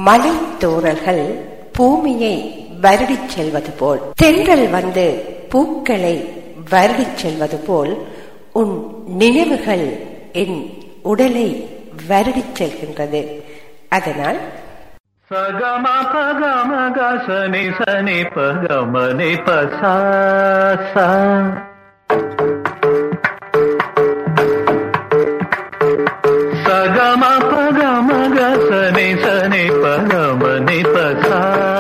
மலைத்தோரல்கள் பூமியை வருடிச் செல்வது போல் தென்றல் வந்து பூக்களை வருடிச் செல்வது போல் உன் நினைவுகள் என் உடலை வருடி செல்கின்றது. அதனால் சகம பகமக சனி சனி பகமனி பசா सा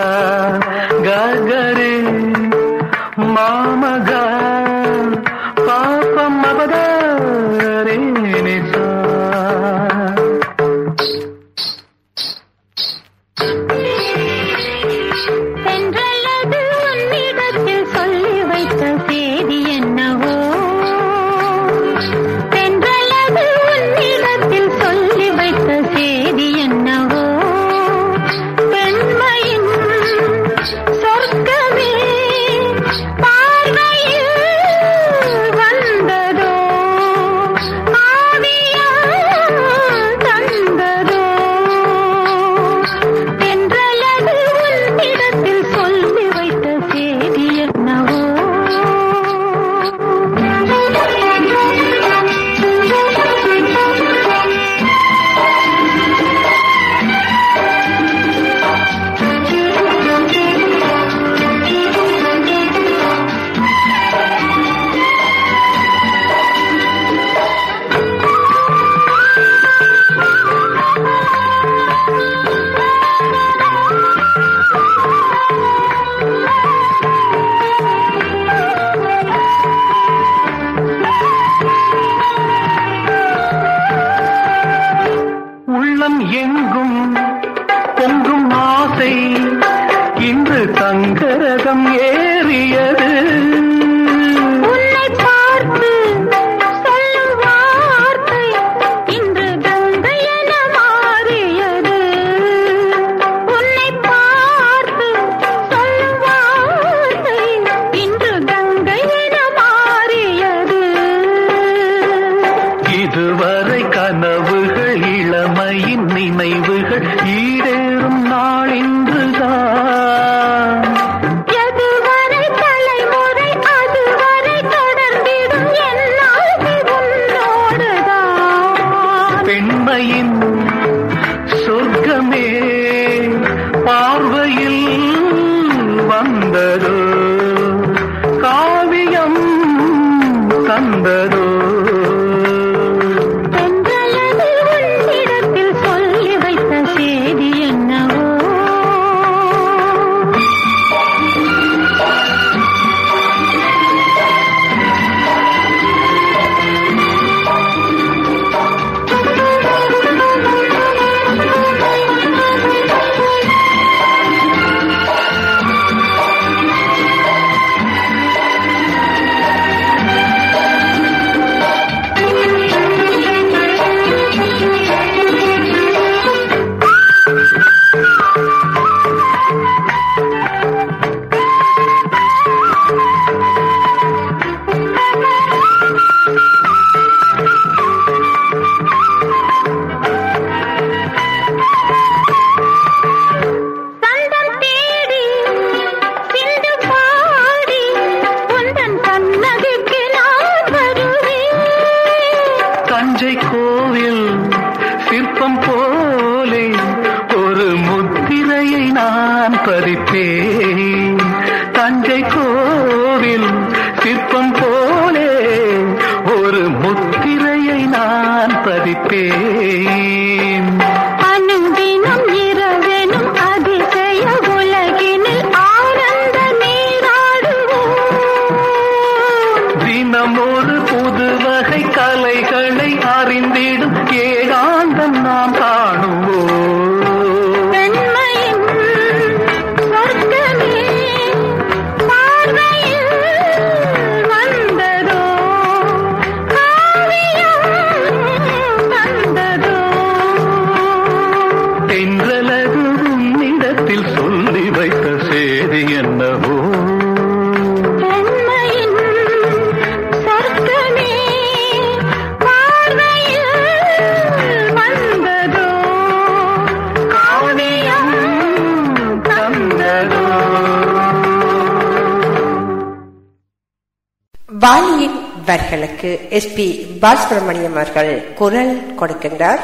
எஸ் பி பாலசுப்ரமணியம் அவர்கள் குரல் கொடுக்கின்றார்.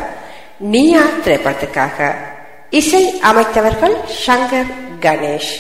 நீயா திரைப்படத்துக்காக இசை அமைத்தவர்கள் Shankar Ganesh.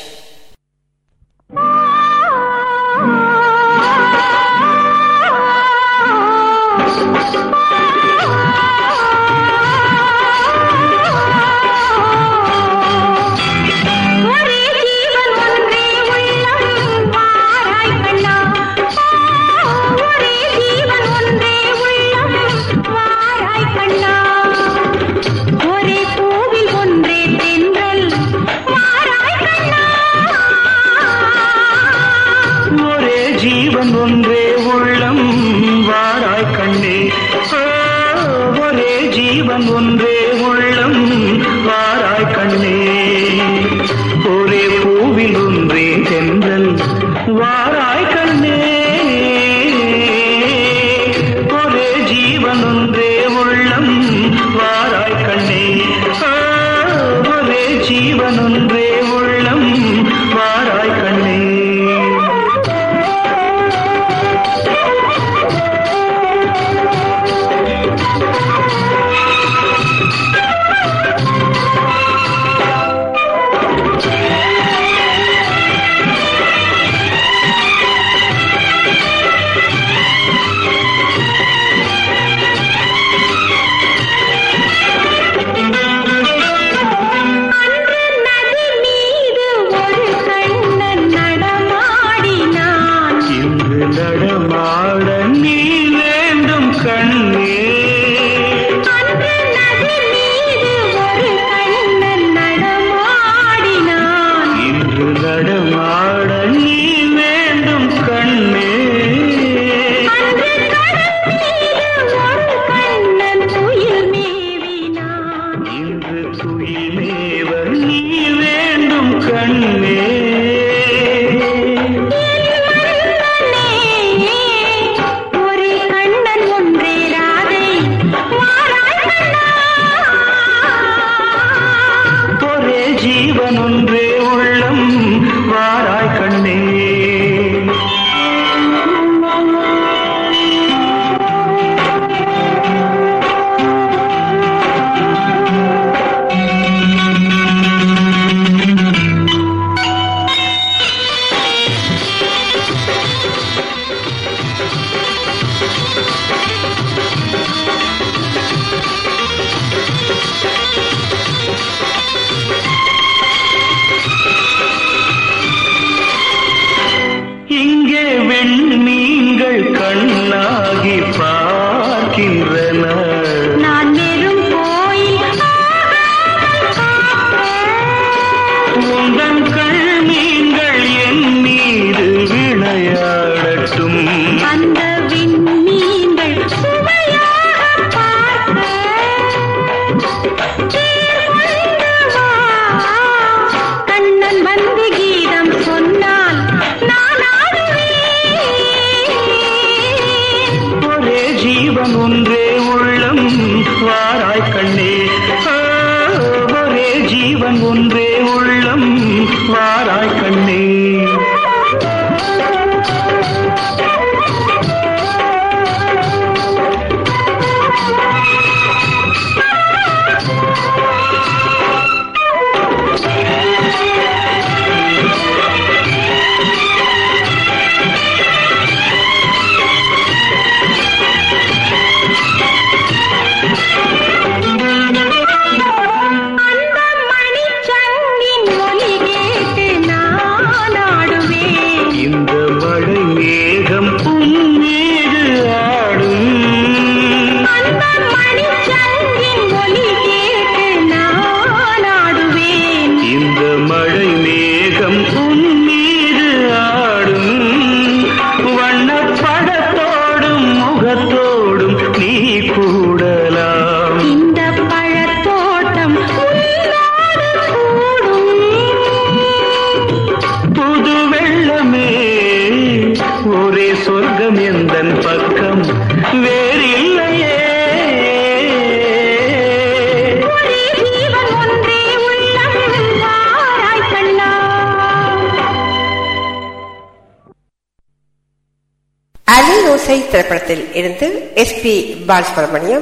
vals per venir.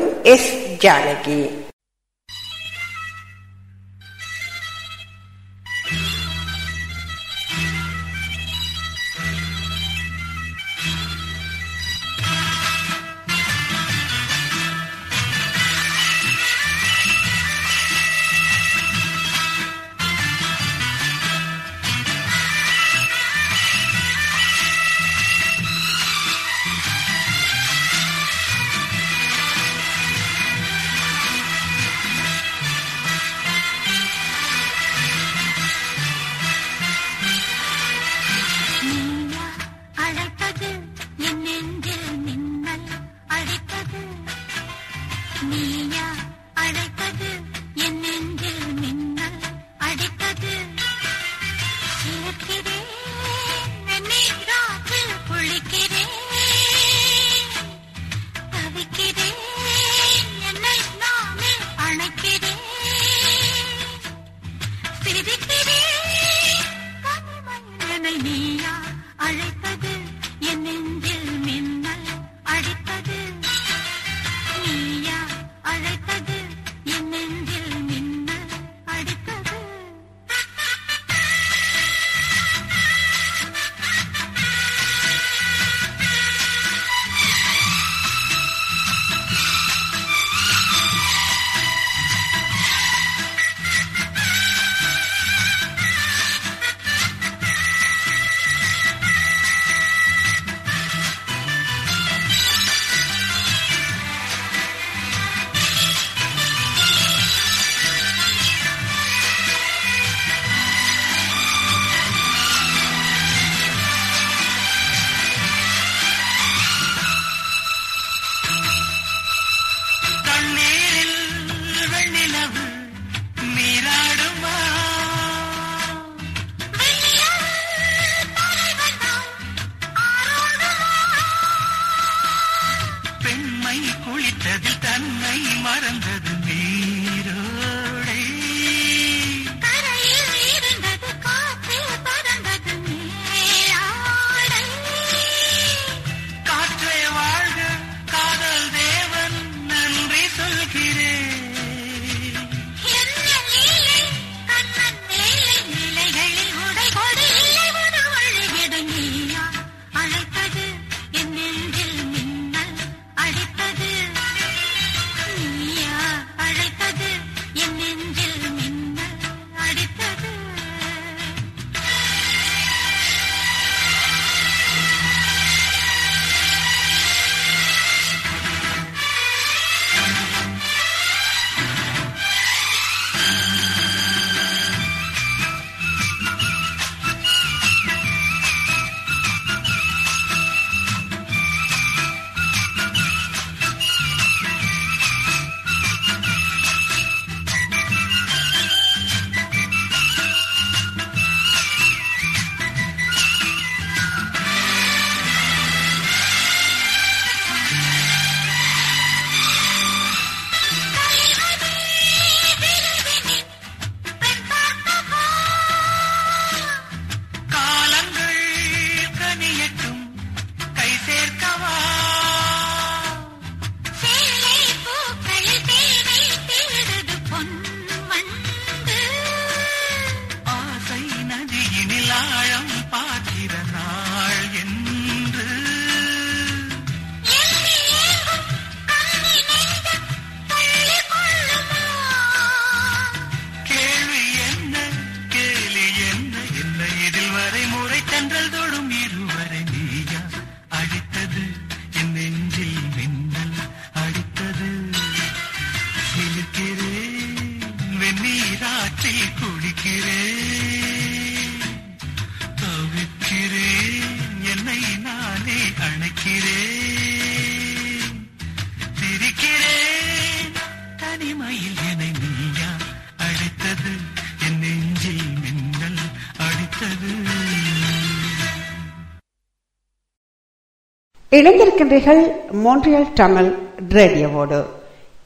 இணைந்திருக்கின்றீர்கள் மோன்ரியல் தமிழ் ரேடியோவோடு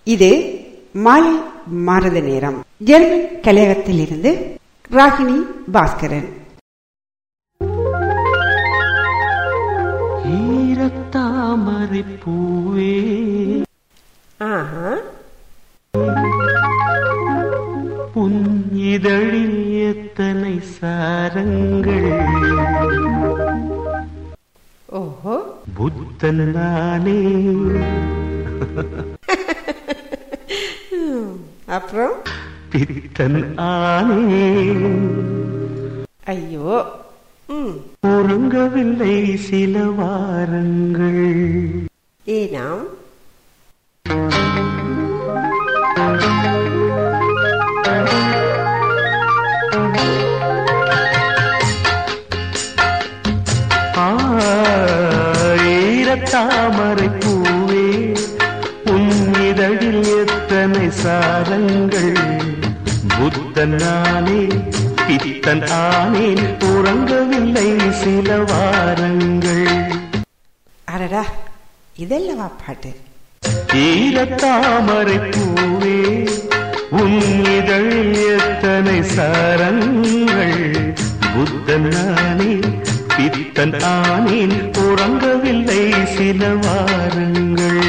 இது மாலை மாரத நேரம். ஜெர்மன் கலையகத்தில் இருந்து ராகினி பாஸ்கரன். தாமரை பூவே. புன்னிதழில் எத்தனை சாரங்கள். ஓஹோ. புத்தன் நானே. அப்புறம்? பித்தன் ஆனே. ஐயோ உறங்கவில்லை சில வாரங்கள். ஏனாம் ஈரத்தாமரை பூவே உன் இதழில் எத்தனை சாரங்கள் புத்தன் நானே பித்தன் ஆனேன் உறங்கவில்லை சில வாரங்கள். அடடா இதெல்லவா பாட்டு? ஈரத்தாமரை பூவே உன் இதழில் எத்தனை சாரங்கள்? புத்தன் நானே பித்தன் ஆனேன் உறங்கவில்லை சில வாரங்கள்.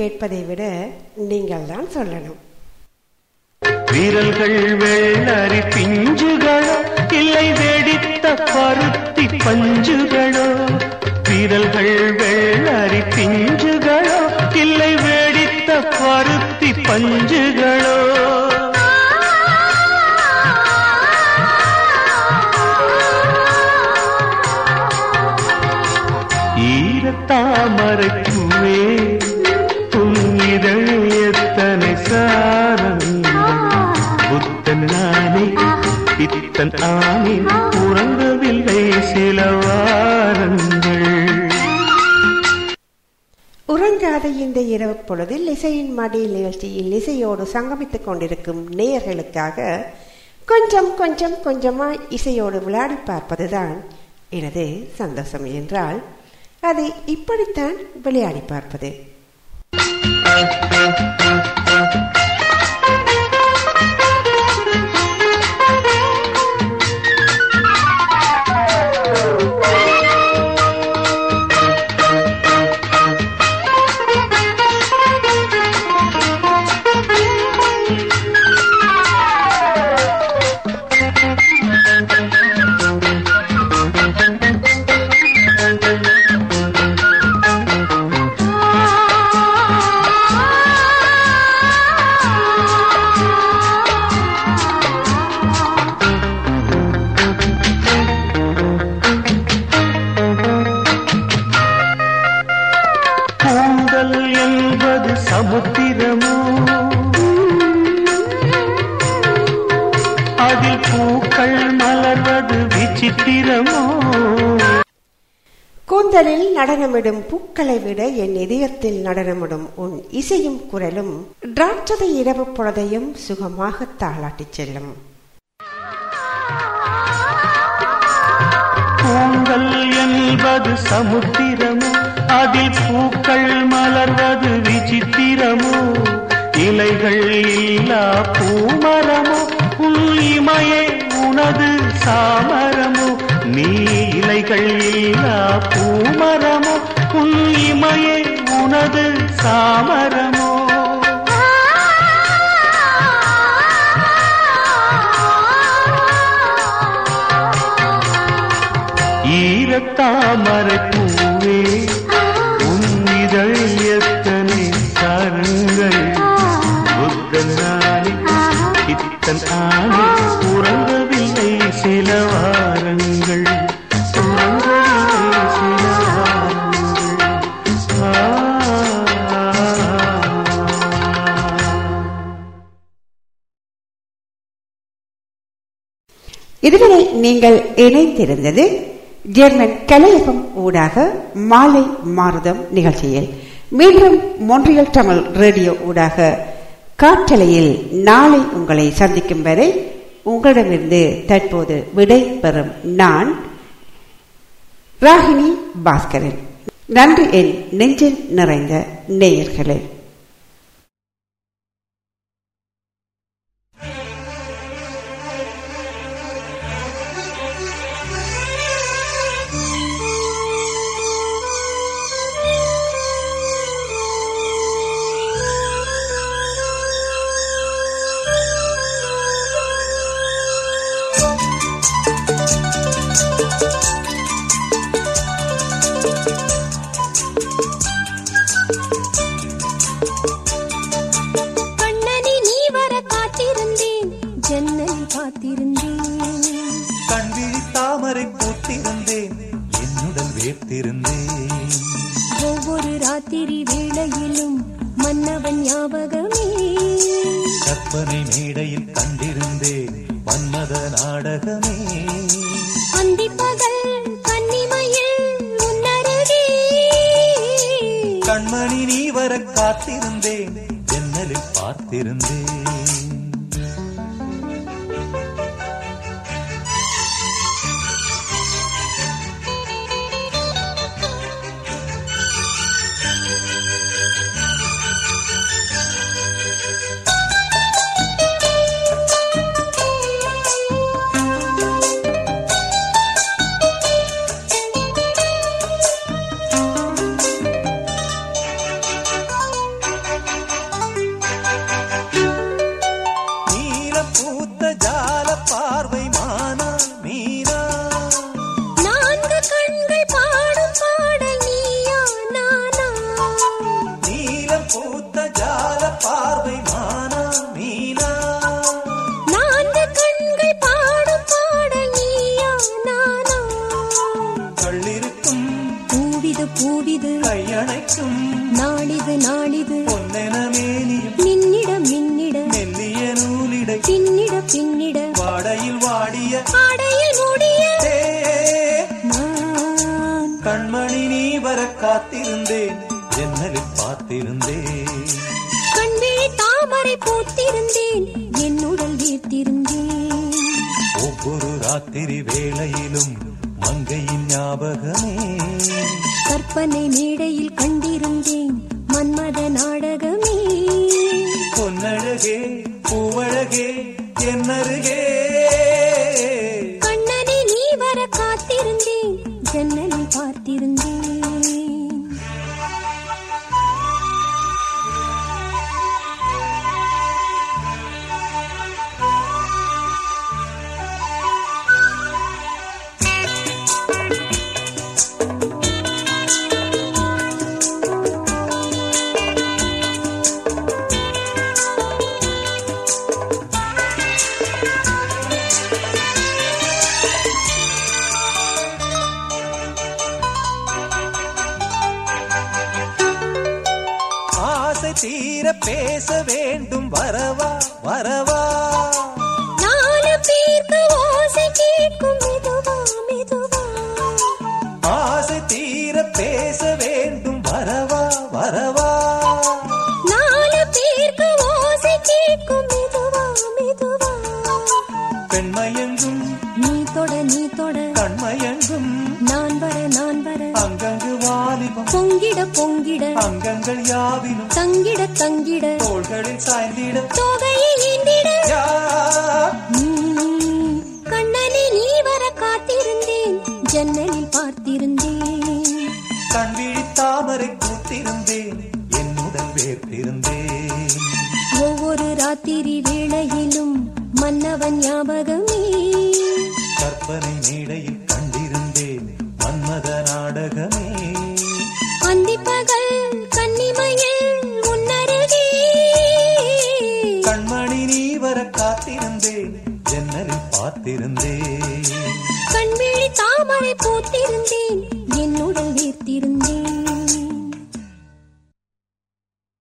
கேட்பதை விட நீங்கள் தான் சொல்லணும். தன் ஆணி உறங்கவில்லை சில வாரங்கள் உறங்காத இந்த இரவு பொழுதில் இசையின் மடியில் நிகழ்ச்சியில் இசையோடு சங்கமித்துக் கொண்டிருக்கும் நேயர்களுக்காக கொஞ்சம் கொஞ்சம் கொஞ்சமாய் இசையோடு விளையாடி பார்ப்பதுதான் எனது சந்தோஷம் என்றால் அதை இப்படித்தான் விளையாடி பார்ப்பது Thank you. கூந்தலில் நடனமிடும் பூக்களை விட என் இதயத்தில் நடனமிடும் உன் இசையும் குரலும் ராட்சத இரவு பொழுதையும் சுகமாக தாளாட்டிச் செல்லும். பூங்கல் என்பது சமுத்திரமோ அதில் பூக்கள் மலர்வது விசித்திரமோ இலைகள் இல்லா பூமரமோ உன் இமையே உனது சாமரமோ நீ இலைகள் இல்லா பூமரமோ உன் இமையே உனது சாமரமோ. ஈரத்தாமரை பூவே உன் இதழ் எத்தனை தாருங்கள் புத்தன் ஆணி இத்தன் ஆணி உறங்க நீங்கள் இணைந்திருந்தது ஜெர்மன் கலையகம் ஊடாக மாலை மாறுதம் நிகழ்ச்சியில். மீண்டும் மொன்றியல் தமிழ் ரேடியோ ஊடாக காற்றலையில் நாளை உங்களை சந்திக்கும் வரை உங்களிடமிருந்து தற்போது விடை பெறும் நான் ராகினி பாஸ்கரன். நன்றி என் நெஞ்சில் நிறைந்த நேயர்களே. காத்திருந்தேன். ஒவ்வொரு ராத்திரி வேளையிலும் மன்னவன் ஞாபகமே. கற்பனை மேடையில் கண்டிருந்தேன் மன்மத நாடகமே. அந்திப்பகல் கன்னிமையில் உன்னருகே கண்மணி நீ வர காத்திருந்தேன் என்னலில் பார்த்திருந்தேன்.